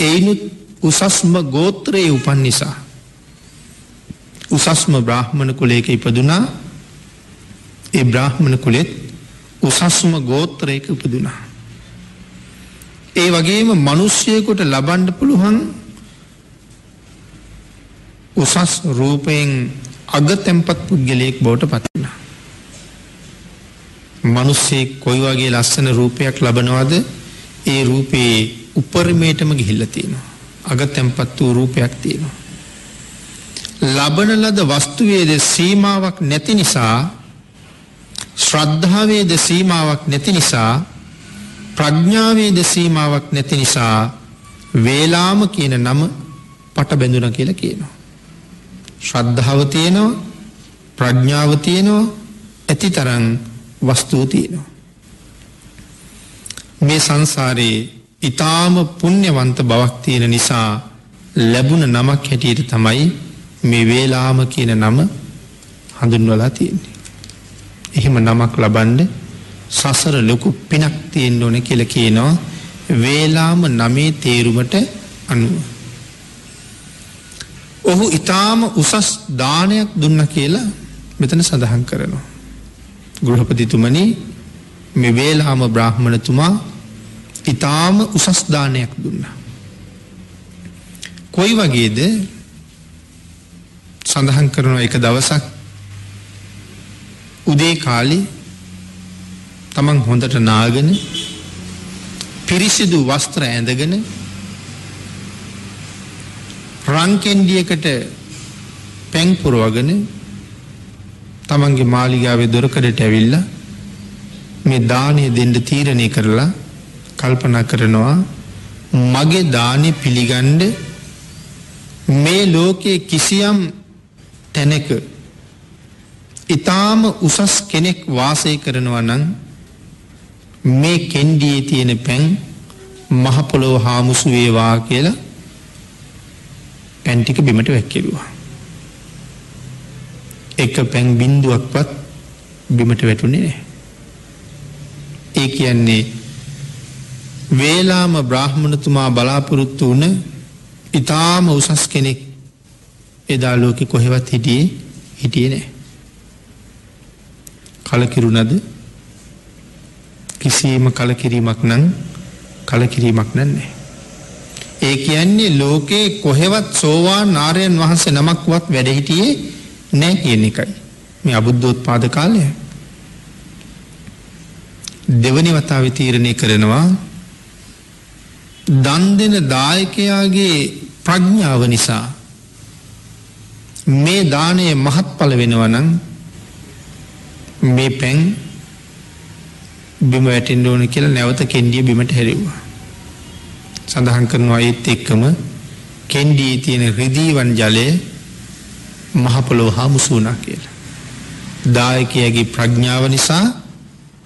එයිනුත් උසස්ම ගෝත්‍රයේ උපන් නිසා. උසස්ම බ්‍රාහ්මණ කුලේක ඉපදුනා ඒ බ්‍රාහ්මණ කුලෙත් උසස්ම ගෝත්‍රයක උපදුනා. ඒ වගේම මනුෂ්‍යයකුට ලබන්ඩ පුළුවන් උසස් රූපයෙන් අග තැම්පත් පුද්ගලයෙක් බෝට පත්වනා. මනුස්සේ කොයි වගේ ලස්සන රූපයක් ලබනවාද ඒ රූපයේ උපරිමේටම ගිහිල්ල තියෙනවා. අග තැම්පත් වූ රූපයක් තියෙනවා. ලබන ලද වස්තුවේද සීමාවක් නැති නිසා ශ්‍රද්ධාවේද සීමාවක් නැති නිසා ප්‍රඥාවේද සීමාවක් නැති නිසා වේලාම කියන නම පට බැඳුන කියල කියනවා. ශ්‍රද්ධාව තියෙනවා ප්‍රඥාව තියෙනවා ඇති තරන් වස්තුූ තියෙනවා. මේ සංසාරයේ ඉතාම පුුණ්්‍යවන්ත බවක් තියෙන නිසා ලැබුණ නමක් හැටියට තමයි මේ වේලාම කියන නම හඳුන්වලා තියෙන්නේ. එහෙම නමක් ලබන්ඩ සසර ලොකු පිනක් තියෙන් ඕන කියල කියනවා වේලාම නමේ තේරුමට අනුව. ඔහු ඉතාම උසස් දානයක් දුන්න කියලා මෙතන සඳහන් කරනවා. ගෘහපතිතුමනි මෙ වේලාම බ්‍රාහ්මණතුමා ඉතාම උසස්දානයක් දුන්න. කොයි වගේද සඳහන් කරන එක දවසක් උදේ කාලි තමන් හොඳට නාගෙන පිරිසිදු වස්ත්‍ර ඇඳගෙන රංකෙන්ඩියකට පැංපුරුවගෙන තමන්ගේ මාලිගාවේ දොරකඩට ඇවිල්ල මේ දානය දෙන්න තීරණය කරලා කල්පනා කරනවා මගේ දානය පිළිගණ්ඩ මේ ලෝකයේ කිසියම් තැනක ඉතාම උසස් කෙනෙක් වාසය කරනවා නම් මේ කෙන්ඩියේ තියෙන පැන් මහපොළොව හාමුසු වේවා කියලා පැන්ටික බිමට වැක්කෙරුවා. එක පැන් බින්දුවක්වත් බිමට වැටුනේ නෑ. ඒ කියන්නේ වේලාම බ්‍රහ්මණතුමා බලාපොරොත්තු වන ඉතාම උසස් කෙනෙක් එදා ලෝකෙ කොහෙවත් හිටියේ හිටියේ නෑ. කලකිරුණද කිසිීම කලකිරීමක් නං කලකිරීමක් නන්නේ. ඒ කියන්නේ ලෝකයේ කොහෙවත් සෝවා නාරයන් වහන්සේ නමක්වත් වැඩහිටියේ නෑ කියන එකයි. මේ අබුද්ධෝත් පාද කාලය. දෙවනි වතාව තීරණය කරනවා දන් දෙන දායකයාගේ ප්‍රඥාව නිසා මේ දානය මහත්ඵල වෙනවනං මේ පැන් බිම වැටෙන්ඩ ඕන කියලා නැවත කෙන්ඩිය බිමට හැරෙවා. සඳහන් කරනවා ඒත් එක්කම කෙන්ඩී තියෙන රිදීවන් ජලය මහපොලෝ හා මුසුනා කියලා. දායකයගේ ප්‍රඥාව නිසා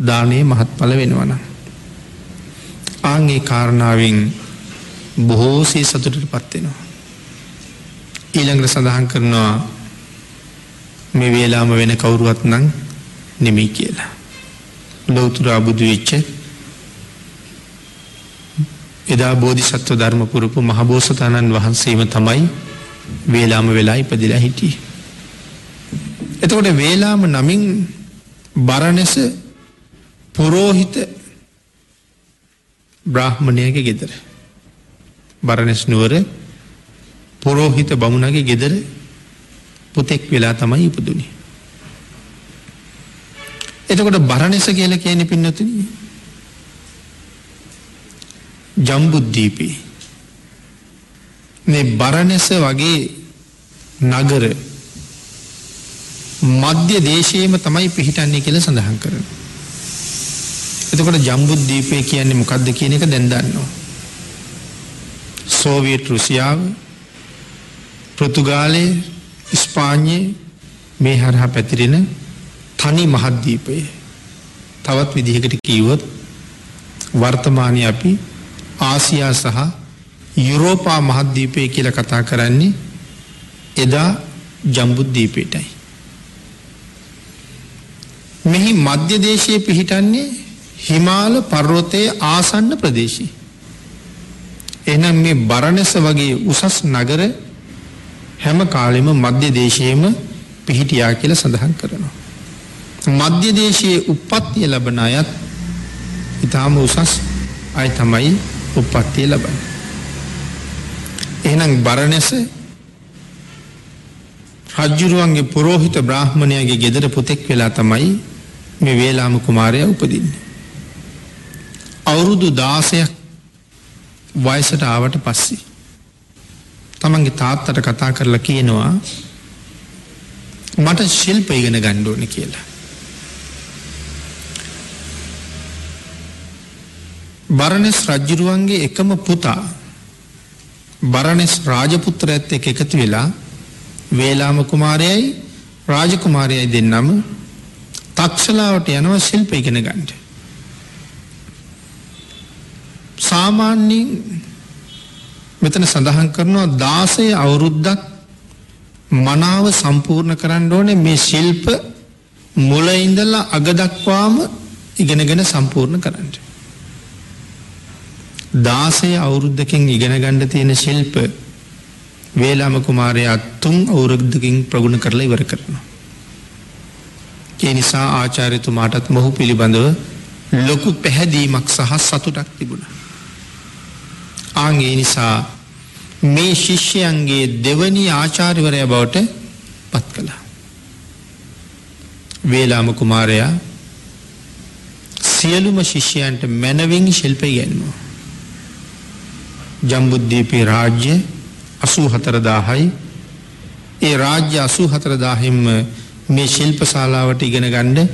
දානයේ මහත්ඵල වෙනවන. ආංගේ කාරණාවෙන් බොහෝසේ සතුටට පත්වෙනවා. ඊළඟට සඳහන් කරනවා මේ වේලාම වෙන කවුරුවත් නං නෙමෙයි කියලා. ලොවතුරා බුදු වෙච්ච එදා බෝධිසත්ව ධර්ම පුරපු මහබෝසතාණන් වහන්සේම තමයි වේලාම වෙලා ඉපදිලා හිටියේ. එතකොට වේලාම නමින් බරණෙස පුරෝහිත බ්‍රාහ්මණයගේ ගෙදර. බරණෙස් නුවර පොරෝහිත බමුණගේ ගෙදර පුතෙක් වෙලා තමයි ඉපදුනේ. එතකොට බරණෙස කියල කියන පින්නතුන ජම්බුද්ධීපී මේ බරණෙස වගේ නගර මධ්‍ය දේශයම තමයි පිහිටන්නේ කියල සඳහන් කරන. එතකොට ජම්බුද්ධීපය කියන්නේ මොකක්ද කියන එක දැන්දන්නවා. සෝවියට් රුසියාව පෘතුගාලය ස්පාඥය මේ හරහා පැතිරෙන තනි මහද්දීපය තවත් විදිහකට කීවොත් වර්තමානය අපි ආසියා සහ යුරෝපා මහද්දීපය කියල කතා කරන්නේ එදා ජම්බුද්ධීපයටයි. මෙහි මධ්‍ය දේශය පිහිටන්නේ හිමාල පර්වතය ආසන්න ප්‍රදේශී. එනම් මේ බරණෙස වගේ උසස් නගර හැම කාලෙම මධ්‍ය දේශයම පිහිටියා කියල සඳහන් කරනවා. මධ්‍ය දේශයේ උපත්තිය ලබන අයත් ඉතාම උසස් අය තමයි උපත්තිය ලබන. එහනම් බරණැස රජ්ජුරුවන්ගේ පුරෝහිත බ්‍රහ්මණයගේ ගෙදර පුතෙක් වෙලා තමයි මේ වේලාම කුමාරය උපදින්නේ. අවුරුදු දාසයක් වයසට ආවට පස්සේ. තමන්ගේ තාත්තට කතා කරලා කියනවා මට ශිල්ප ඉගෙන ගණ්ඩෝන කියලා. බරණෙස් රජ්ජුරුවන්ගේ එකම පුතා බරණෙස් රාජපුත්‍ර ඇත්ත එක එකතු වෙලා වේලාම කුමාරයයි රාජකුමාරයයි දෙන්නම තක්ෂලාවට යනව ශිල්ප ඉගෙන ගන්ට. සාමාන්‍යින් මෙතන සඳහන් කරනවා දාසය අවුරුද්දක් මනාව සම්පූර්ණ කරන්න ඕනේ මේ ශිල්ප මුලඉඳලා අගදක්වාම ඉගෙනගෙන සම්පූර්ණ කරන්න. දාසය අවුරුද්ධකින් ඉගෙන ගණ්ඩ තියෙන ශිල්ප වේලාම කුමාරයා තුන් අවුරුද්ධකින් ප්‍රගුණ කරලා ඉවර කරනවා. ඒ නිසා ආචාරිතුමාටත් මොහු පිළිබඳව ලොකු පැහැදීමක් සහ සතුටක් තිබුණ. ආගේ නිසා මේ ශිෂ්‍යයන්ගේ දෙවනි ආචාරිවරය බවට පත් කළා. වේලාම කුමාරයා සියලුම ශිෂ්‍යයන්ට මැනවින් ශිල්ප ගැන්වා. ජම්බුද්ධීපේ රාජ්‍ය අසූ හතරදාහයි ඒ රාජ්‍ය අසූ හතරදාහෙම්ම මේ ශිල්ප ශාලාවට ඉගෙන ගණ්ඩ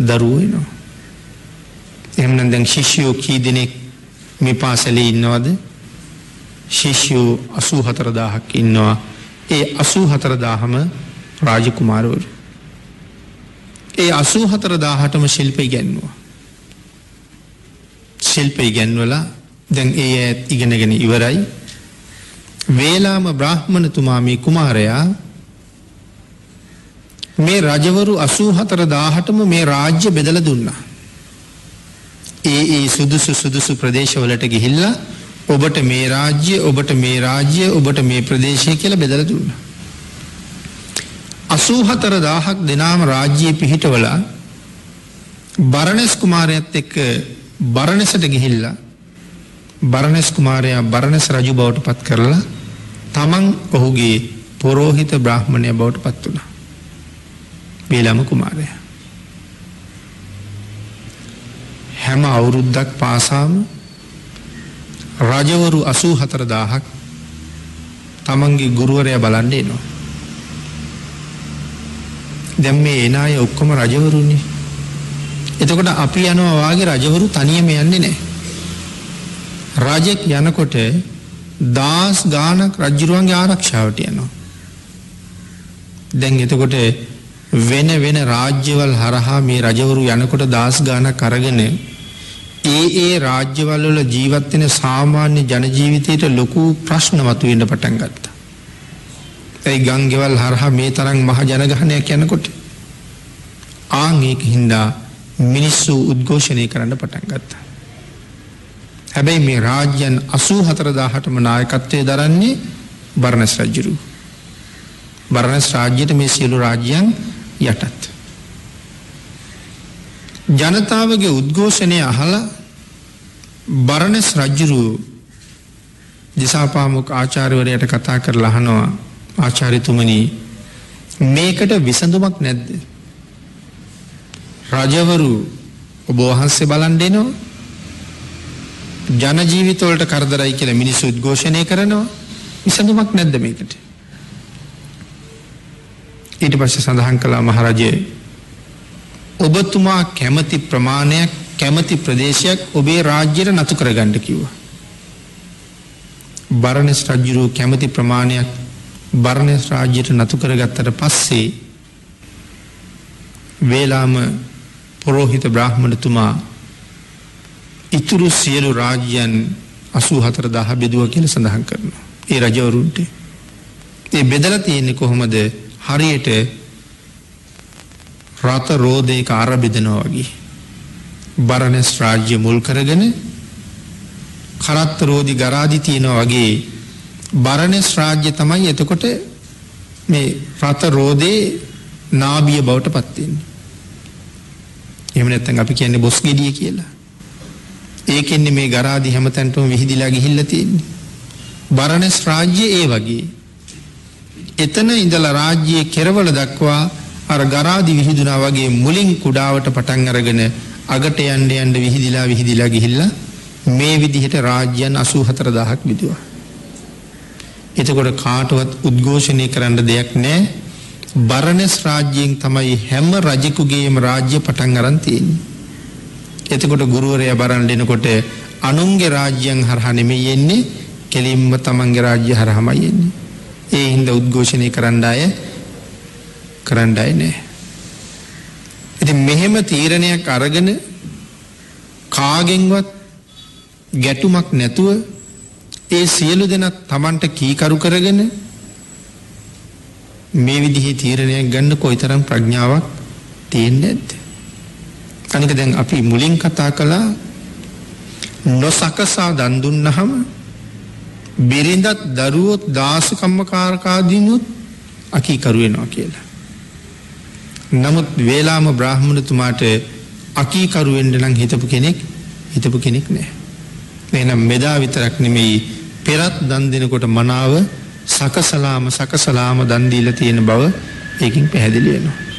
දරුවෙනවා. එහෙමනම් දැන් ශිෂ්‍යයෝ කී දෙනෙක් මේ පාසලේ ඉන්නවද? ශිෂ්‍යයෝ 84000ක් ඉන්නවා. ඒ 84000ම රාජකුමාරවරු. ඒ 84000ටම ශිල්ප ඉගැන්වුවා. ශිල්ප ඉගැන්වලා දැන් ඒ ඇත් ඉගෙනගෙන ඉවරයි. වේලාම බ්‍රාහ්මණතුමා මේ කුමාරයා මේ රජවරු 84000ටම මේ රාජ්‍ය බෙදලා දුන්නා. ඒ ඒ සුදුසු සුදුසු ප්‍රදේශවලට ගිහිල්ලා ඔබට මේ රාජ්‍ය ඔබට මේ රාජ්‍ය ඔබට මේ ප්‍රදේශය කියලා බෙදලා දුන්නා. 84000ක් දෙනාම රාජ්‍යයේ පිහිටවලා බරණස් කුමාරයාත් එක්ක බරණසට ගිහිල්ලා බරණස් කුමාරයා බරණස් රජු බවට පත් කරලා තමන් ඔහුගේ පොරෝහිත බ්‍රාහ්මණය බවට පත් වුණා. බේලම කුමාරයා. හැම අවුරුද්දක් පාසාම රජවරු අසූ හතර දාහක් තමන්ගේ ගුරුවරය බලන්ඩ එනවා. දැම් මේ එනාය ඔක්කොම රජවරුන්නේ. එතකොට අපි යනවා වාගේ රජවරු තනියම යන්නේ නෑ. රජෙක් යනකොට දස් ගානක් රජ්ජුරුවන්ගේ ආරක්ෂාවට යනවා. දැන් එතකොට වෙන වෙන රාජ්‍යවල් හරහා මේ රජවරු යනකොට දස් ගානක් කරගෙන ඒ ඒ රාජ්‍යවල් වල ජීවත් වෙන සාමාන්‍ය ජනජීවිතයට ලොකු ප්‍රශ්න මතුවෙන්න පටන් ගත්තා. ඒ ගංගෙවල් හරහා මේ තරම් මහ ජනගහනයක් යනකොට ආන් ඒක හින්දා මිනිස්සු උද්ඝෝෂණය කරන්න පටන් ගත්තා. හැබැයි මේ රාජ්‍යයන් 84000ටම නායකත්වයේ දරන්නේ බර්ණස් රජුරු. බර්ණස් රාජ්‍යයට මේ සියලු රාජ්‍යයන් යටත්. ජනතාවගේ උද්ඝෝෂණය අහලා බරණස් රජ්ජුරුව දිසාපාමුක් ආචාර්යවරයට කතා කරලා අහනවා ආචාර්යතුමනි මේකට විසඳුමක් නැද්ද? රජවරු ඔබ වහන්සේ බලන් දෙනවා ජන ජීවිතවලට කරදරයි කියලා මිනිස්සු උද්ඝෝෂණය කරනවා විසඳුමක් නැද්ද මේකට? ඊට පස්සේ සඳහන් කළා මහරජය ඔබතුමා කැමති ප්‍රමාණයක් කැමති ප්‍රදේශයක් ඔබේ රාජ්‍යයට නතු කරගන්න කිව්වා. බරණස් රජුරු කැමති ප්‍රමාණයක් බරණස් රාජ්‍යයට නතු කරගත්තට පස්සේ වේලාම පොරෝහිත බ්‍රාහ්මණතුමා ඉතුරු සියලු රාජ්‍යයන් 84000 බෙදුවා කියලා සඳහන් කරනවා. ඒ රජවරුන්ට. ඒ බෙදලා තියෙන්නේ කොහොමද? හරියට රත රෝධයක අර බෙදනවා වගේ. බරණස් රාජ්‍ය මුල් කරගෙන කරත්ත රෝධි ගරාදි තියෙනවා වගේ බරණස් රාජ්‍ය තමයි එතකොට මේ රත රෝධේ නාබිය බවට පත්වෙන්නේ. එහෙම නැත්නම් අපි කියන්නේ බොස් ගෙඩිය කියලා. ඒකෙන්නේ මේ ගරාදි හැමතැනටම විහිදිලා ගිහිල්ලා තියෙන්නේ. බරණස් රාජ්‍ය ඒ වගේ. එතන ඉඳලා රාජ්‍යයේ කෙරවල දක්වා අර ගරාදි විහිදුනා වගේ මුලින් කුඩාවට පටන් අරගෙන අගට යන්න යන්න විහිදිලා විහිදිලා ගිහිල්ලා මේ විදිහට රාජ්‍යයන් 84000ක් විදුවා. එතකොට කාටවත් උද්ඝෝෂණය කරන්න දෙයක් නැහැ. බරණස් රාජ්‍යයෙන් තමයි හැම රජෙකුගේම රාජ්‍ය පටන් අරන් තියෙන්නේ. එතකොට ගුරුවරයා බරන් දෙනකොට අනුන්ගේ රාජ්‍යයන් හරහා නෙමෙයි එන්නේ කෙලින්ම තමන්ගේ රාජ්‍ය හරහාමයි එන්නේ. ඒ හින්දා උද්ඝෝෂණය කරන්න අය කරන්න අය නෑ. ඉතින් මෙහෙම තීරණයක් අරගෙන කාගෙන්වත් ගැටුමක් නැතුව ඒ සියලු දෙනා Tamanට කීකරු කරගෙන මේ විදිහේ තීරණයක් ගන්න කොයිතරම් ප්‍රඥාවක් තියෙන්නේ නැද්ද? අනික දැන් අපි මුලින් කතා කළා නොසකසා දන් දුන්නහම බිරිඳත් දරුවොත් දාසකම්මකාරකාදීනුත් අකීකරු වෙනවා කියලා. නමුත් වේලාම බ්‍රාහ්මණතුමාට අකීකරු වෙන්න නම් හිතපු කෙනෙක් හිතපු කෙනෙක් නැහැ. එහෙනම් මෙදා විතරක් නෙමෙයි පෙරත් දන් දෙනකොට මනාව සකසලාම සකසලාම දන් දීලා තියෙන බව ඒකින් පැහැදිලි වෙනවා.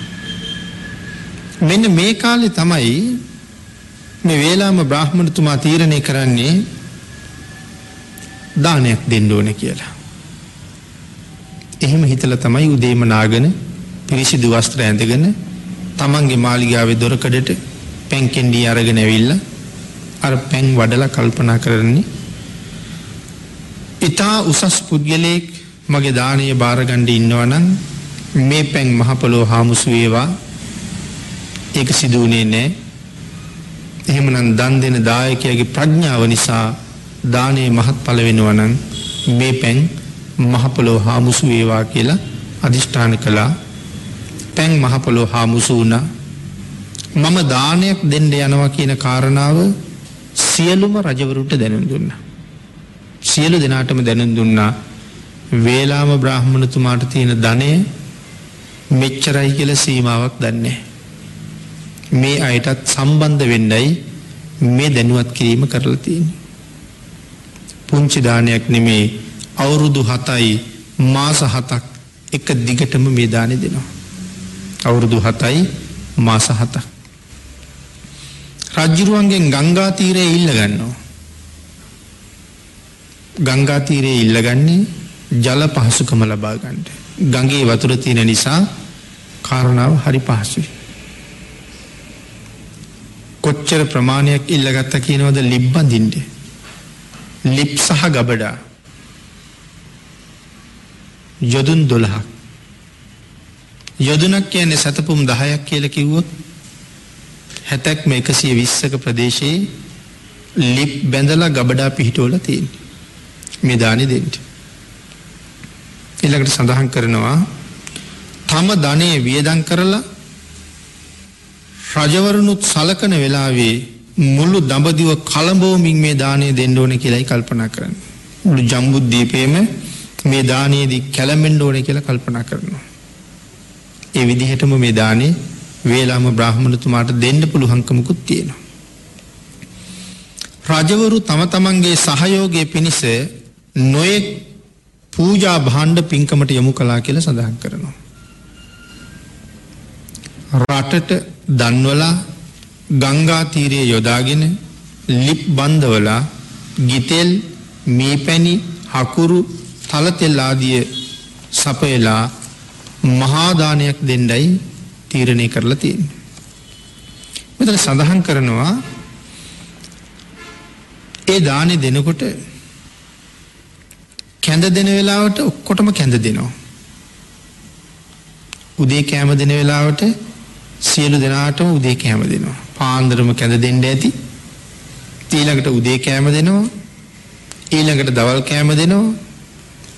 මෙන්න මේ කාලේ තමයි මේ වේලාම බ්‍රාහ්මණතුමා තීරණය කරන්නේ දානයක් දෙන්න ඕනේ කියලා. එහෙම හිතලා තමයි උදේම නාගෙන පිරිසිදු වස්ත්‍ර ඇඳගෙන තමන්ගේ මාලිගාවේ දොරකඩට පැන්කෙන්ඩී අරගෙන ඇවිල්ලා අර පැන් වඩල කල්පනා කරන්නේ ඉතා උසස් පුද්ගලයෙක් මගේ දානය භාරගණ්ඩ ඉන්නවනන් මේ පැන් මහපොලෝ හාමුසු වේවා ඒක සිදුවනේ නෑ එහෙමනම් දන් දෙන දායකයාගේ ප්‍රඥාව නිසා දානයේ මහත් පල වෙනවනන් මේ පැන් මහපොලෝ හාමුසු වේවා කියලා අධිෂ්ඨාන කළා පැන් මහපොලෝ හාමුසු වුණ මම දානයක් දෙන්ඩ යනවා කියන කාරණාව සියලුම රජවරුට දැනුම් දුන්න. සියලු දෙනාටම දැනුම් දුන්නා වේලාම බ්‍රහ්මණතුමාට තියෙන ධනය මෙච්චරයි කියල සීමාවක් දන්නේ. මේ අයටත් සම්බන්ධ වෙන්නයි මේ දැනුවත් කිරීම කරලා තියෙන. පුංචිදානයක් නෙමේ අවුරුදු හතයි මාස හතක් එක දිගටම මේ දානෙ දෙනවා. අවුරුදු හතයි මාස හතක්. රජ්ජුරුවන්ගෙන් ගංගාතීරය ඉල්ල ගන්නවා. ගංගාතීරයේ ඉල්ලගන්නේ ජල පහසුකම ලබාගන්නට. ගගේ වතුර තියෙන නිසා කාරණාව හරි පහසුයි. කොච්චර ප්‍රමාණයක් ඉල්ලගත්ත කියනවද ලිබ්බඳින්ට. ලිප් සහ ගබඩා යොදුන් දොළහක්. යොදුනක් කියන්නේ සැතපුම් දහයක් කියල කිව්වොත් හැතැක්ම එකසිය විස්සක ප්‍රදේශයේ ලිප් බැඳලා ගබඩා පිහිටෝල තියෙන් මෙදානි දෙෙන්ට. එළකට සඳහන් කරනවා තම ධනය වියදන් කරලා රජවරනුත් සලකන වෙලාවේ මුළු දඹදිව කළඹෝමින් මේ දානය දෙන්න ඕන කියලායි කල්පනා කරන්න. මුළු ජම්බුද්ධීපයම මේ දානයේදී කැළමෙන්ඩ ඕන කියලා කල්පනා කරනවා. ඒ විදිහටම මේ දානේ වේලාම බ්‍රහ්මණතුමාට දෙන්න පුළුහංකමකුත් තියෙනවා. රජවරු තම තමන්ගේ සහයෝගය පිණිස නොයෙක් පූජා භාණ්ඩ පින්කමට යොමු කලා කියල සඳහන් කරනවා. රටට දන්වලා ගංගාතීරයේ යොදාගෙන ලිප් බන්ධවලා ගිතෙල් මේ පැණි හකුරු තලතෙල්ලාදිය සපයලා මහාදානයක් දෙන්ඩයි තීරණය කරලා තියෙන. මෙතන සඳහන් කරනවා ඒ දානෙ දෙනකොට කැඳ දෙන වෙලාවට ඔක්කොටම කැඳ දෙනවා. උදේ කෑම දෙන වෙලාවට සියලු දෙනාටම උදේ කෑම දෙනවා. පාන්දරම කැඳ දෙන්න ඇති. ඊළඟට උදේ කෑම දෙනවා. ඊළඟට දවල් කෑම දෙනවා.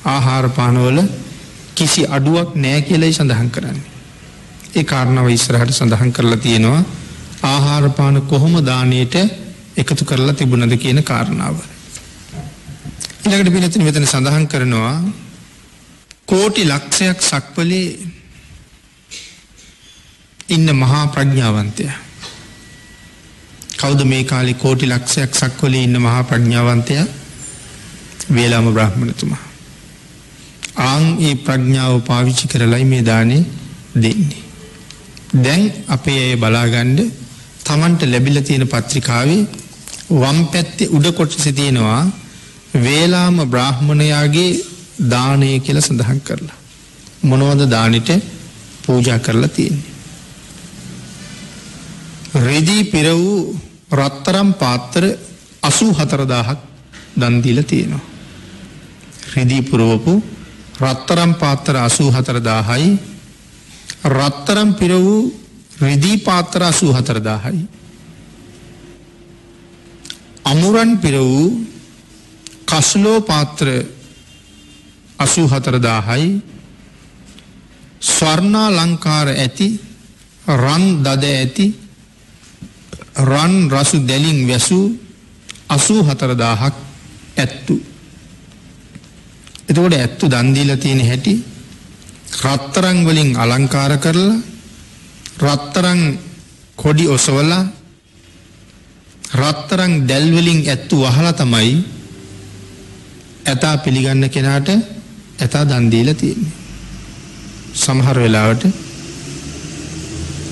ආහාර පානවල කිසි අඩුවක් නෑ කියලයි සඳහන් කරන්නේ. ඒ කාරණාව ඉස්සරහට සඳහන් කරලා තියෙනවා ආහාරපාන කොහොම දානයට එකතු කරලා තිබුණද කියන කාරණාව. ඊළඟට පිළිතුරු මෙතන සඳහන් කරනවා කෝටි ලක්ෂයක් සක්වලේ ඉන්න මහා ප්‍රඥාවන්තයා. කවුද මේ කාලේ කෝටි ලක්ෂයක් සක්වලේ ඉන්න මහා ප්‍රඥාවන්තයා? වේලාම බ්‍රාහ්මණතුමා. ආන් ඒ ප්‍රඥාව පාවිච්චි කරලයි මේ දානේ දෙන්නේ. දැන් අපේ අය බලාගණ්ඩ තමන්ට ලැබිල තියෙන පත්‍රිකාවේ වම් පැත්තේ උඩ කොටස තියෙනවා වේලාම බ්‍රාහ්මණයාගේ දානය කියල සඳහන් කරලා. මොනවද දානට පූජා කරලා තියෙන්නේ. රෙදී පිර වූ රත්තරම් පාත්තර අසූ හතරදාහක් දන්දීල තියෙනවා. රිදී පුරුවපු රත්තරම් පාත්තර අසූ හතරදාහයි රත්තරම් පිර වූ රිදී පාත්තර අසූ හතරදාහයි. අමුරන් පිර වූ කස්ලෝ පාත්‍ර අසූ හතරදාහයි ස්වර්ණා ලංකාර ඇති රන් දද ඇති රන් රසු දැලින් වැසූ අසූ හතරදාහක් ඇත්තු. එතකොට ඇත්තු දන්දීල තියෙන හැටි රත්තරං වලින් අලංකාර කරලා රත්තරං කොඩි ඔසවලා රත්තරං දැල්වලින් ඇත්තු වහලා තමයි ඇතා පිළිගන්න කෙනාට ඇතා දන්දීල තියෙන්නේ. සමහර වෙලාවට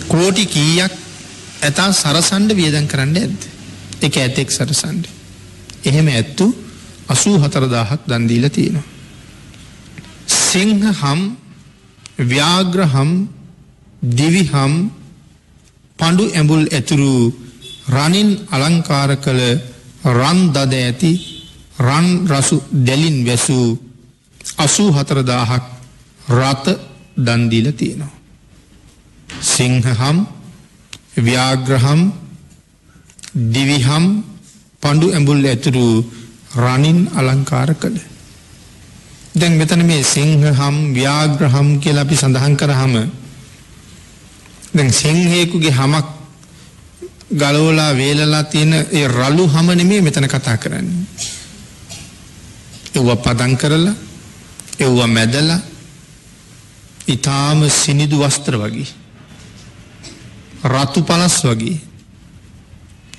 කෝටි කීයක් ඇතා සරසන්ඩ වියදන් කරන්න ඇද එක ඇතෙක් සරසන්ඩ. එහෙම ඇත්තු අසූ හතරදාහක් දන්දීල තියෙනවා. සිංහ හම් ව්‍යාග්‍රහම් දිවිහම් පඩු ඇඹුල් ඇතුරු රනින් අලංකාර කළ රන් දද ඇති රන් රසු දෙලින් වැසූ අසූ හතරදාහක් රත දන්දීල තියෙනවා. සිංහහම් ව්‍යාග්‍රහම් දිවිහම් පණ්ඩු ඇඹුල් ඇතුරු රනින් අලංකාර කළ. දැන් මෙතන මේ සිංහහම් ව්‍යාග්‍රහම් කියල අපි සඳහන් කරහම දැන් සිංහයකුගේ හමක් ගලෝලා වේලලා තියෙන ඒ රලු හමනෙමේ මෙතන කතා කරන්නේ. එව්ව පදන් කරලා එව්ව මැදලා ඉතාම සිනිදු වස්ත්‍ර වගේ. රතු පලස් වගේ.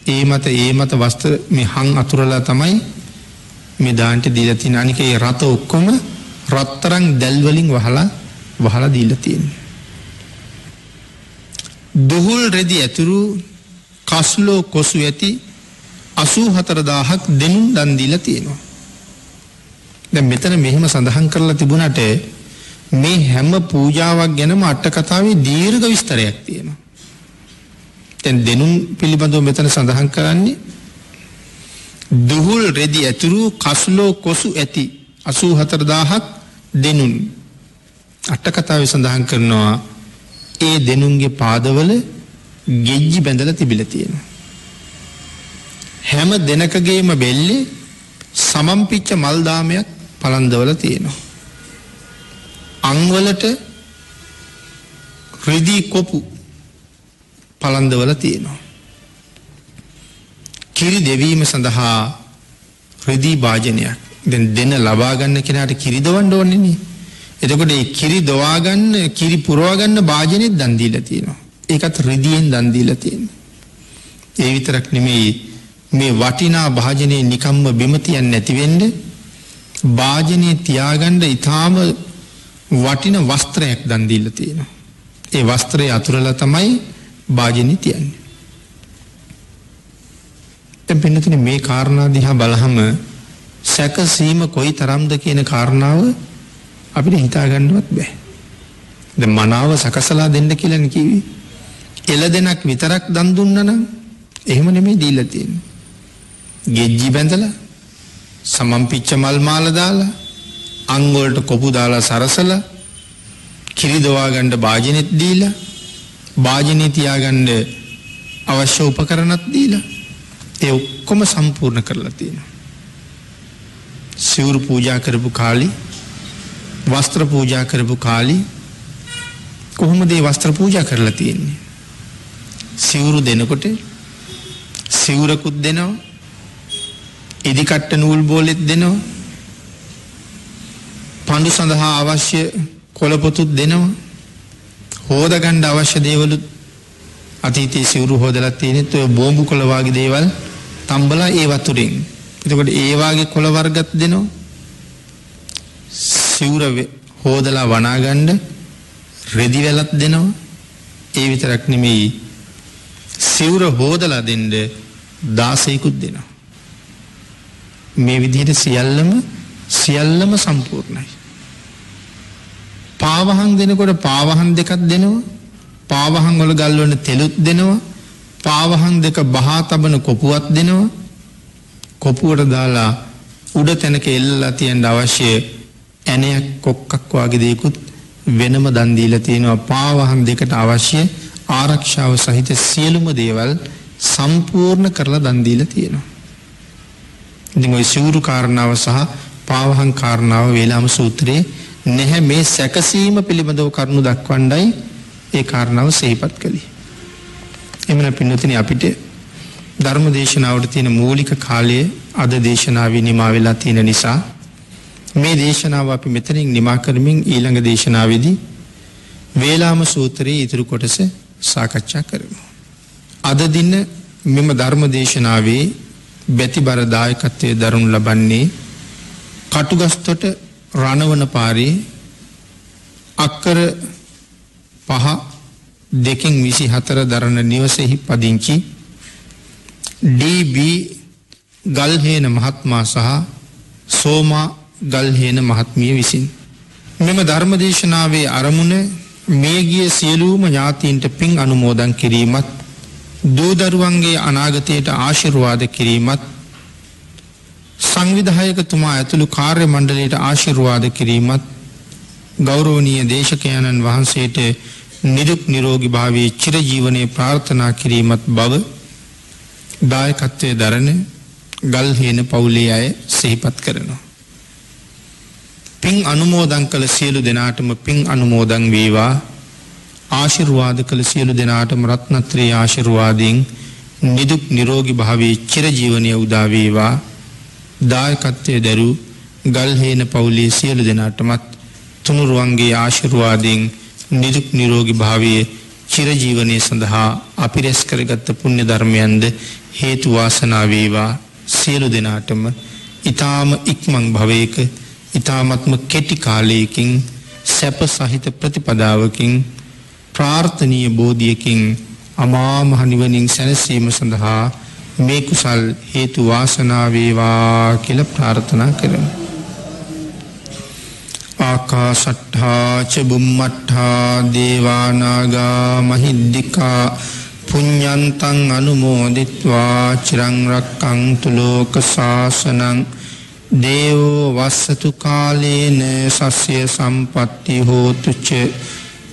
ඒ මත ඒ මත වස්ත්‍ර මේ හං අතුරලා තමයි මේ දාන්ට දීලතින අනික ඒ රත ඔක්කොම රත්තරං දැල්වලින් වහලා වහලා දීලතියෙන්. දුහුල් රෙදි ඇතුරු කස්ලෝ කොසු ඇති අසූ හතරදාහක් දෙනුම් දන්දීල තියෙනවා. දැ මෙතන මෙහෙම සඳහන් කරලා තිබුණට මේ හැම පූජාවක් ගැනම අට්ට කතාවේ දීර්ඝ විස්තරයක් තියෙනවා. තැන් දෙනුම් පිළිබඳව මෙතන සඳහන් කරන්නේ දුහුල් රෙදි ඇතුරු කස්ලෝ කොසු ඇති අසූ හතරදාහක් දෙනුන් අට්ටකතාව සඳහන් කරනවා ඒ දෙනුන්ගේ පාදවල ගෙජ්ජි බැඳල තිබිල තියෙන. හැම දෙනකගේම බෙල්ලි සමම්පිච්ච මල්දාමයක් පලන්දවල තියෙනවා. අංවලට රිදී කොපු පලන්දවල තියෙනවා. කිරි දෙවීම සඳහා රිදී භාජනයක්. දෙන දෙන්න ලබාගන්න කෙනට කිරිදවන්ඩ ඕන්නේනේ එතකොට ඒ කිරි දවාගන්න කිරි පුරවාගන්න භාජනයත් දන්දීල තියෙනවා. ඒකත් රිදියෙන් දන්දීල තියෙන ඒ විතරක් නෙමෙයි මේ වටිනා භාජනය නිකම්ම බිමතියන් නැතිවෙන්ඩ භාජනය තියාගණ්ඩ ඉතාම වටින වස්ත්‍රයක් දන්දීල තියෙනවා. ඒ වස්ත්‍රය අතුරල තමයි භාජනය තියන්නේ පෙන්නතින මේ කාරණා දිහා බලහම සැකසීම කොයි තරම්ද කියන කාරණාව අපිට හිතාගණ්ඩුවත් බෑ. ද මනාව සකසලා දෙන්න කියලන කිවි. එල දෙනක් විතරක් දන්දුන්න නම් එහෙම නෙමේ දීලතියෙන්. ගෙජ්ජි බැඳල සමම්පිච්ච මල්මාල දාලා අංගොල්ට කොපු දාලා සරසල කිරිදවාගණ්ඩ භාජනෙත් දීලා භාජනය තියාගණ්ඩ අවශ්‍ය උපකරනත් දීලා ඒ ඔක්කොම සම්පූර්ණ කරලා තියෙනවා. සිවුරු පූජා කරපු කාලි වස්ත්‍ර පූජා කරපු කාලි කොහොමදේ වස්ත්‍ර පූජා කරලා තියෙන්නේ. සිවුරු දෙනකොට සිවුරකුත් දෙනවා ඉදිකට්ට නූල් බෝලෙත් දෙනවා පණ්ඩු සඳහා අවශ්‍ය කොළපොතුත් දෙනවා හෝදගණ්ඩ අවශ්‍ය දේවලුත් අතීතයේ සිවුරු හෝදලත් තියෙනෙත් ඔය බෝම්බු කොළවාගේ දේවල් තම්බලා ඒ වතුරින්. එතකොට ඒවාගේ කොළවර්ගත් දෙනවා. සිවුර හෝදලා වනාගණ්ඩ රෙදි වැලත් දෙනවා. ඒ විතරක් නෙමෙයි සිවුර හෝදලා දෙන්ඩ දාසයකුත් දෙනවා. මේ විදිහට සියල්ලම සියල්ලම සම්පූර්ණයි. පාවහන් දෙනකොට පාවහන් දෙකක් දෙනවා. පාවහන් වල ගල්වන තෙලුත් දෙනවා. පාවහන් දෙක බහා තබන කොපුවත් දෙනවා. කොපුවට දාලා උඩ තැනක එල්ලලා තියෙන්ට අවශ්‍ය ඇනයක් කොක්කක් වගේ දෙයකුත් වෙනම දන්දීල තියෙනවා. පාවහන් දෙකට අවශ්‍ය ආරක්ෂාව සහිත සියලුම දේවල් සම්පූර්ණ කරලා දන්දීල තියෙනවා. ඉතින් ඔය සිවුරු කාරණාව සහ පාවහන් කාරණාව වේලාම සූත්‍රයේ නැහැ මේ සැකසීම පිළිබඳව කරුණු දක්වණ්ඩයි ඒ කාරණාව සහිපත් කළේ. එමන පින්නතින අපිට ධර්ම දේශනාවට තියෙන මූලික කාලය අද දේශනාව නිමා වෙලා තියෙන නිසා මේ දේශනාව අපි මෙතනින් නිමා කරමින් ඊළඟ දේශනාවේදී වේලාම සූත්‍රයේ ඉතුරු කොටස සාකච්ඡා කරමු. අද දින මෙම ධර්ම දේශනාවේ බැතිබර දායකත්වය දරුණු ලබන්නේ කටුගස්තොට රණවන පාරේ අක්කර පහ දෙකින් විසි හතර දරණ නිවසෙහි පදිංචි DB ගල්හේන මහත්මා සහ සෝමා ගල්හේන මහත්මිය විසින්. මෙම ධර්මදේශනාවේ අරමුණ මේගිය සියලූම ඥාතීන්ට පින් අනුමෝදන් කිරීමත් දූදරුවන්ගේ අනාගතයට ආශිර්වාද කිරීමත් සංවිධායකතුමා ඇතුළු කාර්ය මණ්ඩලයට ආශිර්වාද කිරීමත් ගෞරෝණීය දේශකයණන් වහන්සේට නිදුක් නිරෝගි භාවී චිරජීවනය ප්‍රාර්ථනා කිරීමත් බව දායකත්වය දරන ගල්හේන පවුලේ අය සිහිපත් කරනවා. පින් අනුමෝදන් කළ සියලු දෙනාටම පින් අනුමෝදන් වේවා ආශිර්වාද කළ සියලු දෙනාටම රත්නත්‍රී ආශිර්වාදයෙන් නිදුක් නිරෝගි භාවී චිරජීවනය උදා වේවා දායකත්වය දැරු ගල්හේන පවුලේ සියලු දෙනාටමත් තුනුරුවන්ගේ ආශිර්වාදයෙන් නිදුක් නිරෝගි භාවයේ චිරජීවනය සඳහා අපි රැස් කරගත්ත පුණ්‍ය ධර්මයන්ද හේතු වාසනා වේවා. සියලු දෙනාටම ඊ타ම ඉක්මන් භවයක ඊ타මත්ම කෙටි කාලයකින් සැප සහිත ප්‍රතිපදාවකින් ප්‍රාර්ථනීය බෝධියකින් අමා මහ නිවනින් සැනසීම සඳහා මේ කුසල් හේතු වාසනා වේවා කියලා ප්‍රාර්ථනා කරමු. ආකාශට්ඨා ච බුම්මට්ඨා දේවානාගා මහිද්దికා පුඤ්ඤන්තං අනුමෝදිත්වා චිරං රක්ඛන්තු ලෝක සාසනං දේවෝ වස්සතු කාලේන සස්්‍ය සම්පත්ති හෝතු ච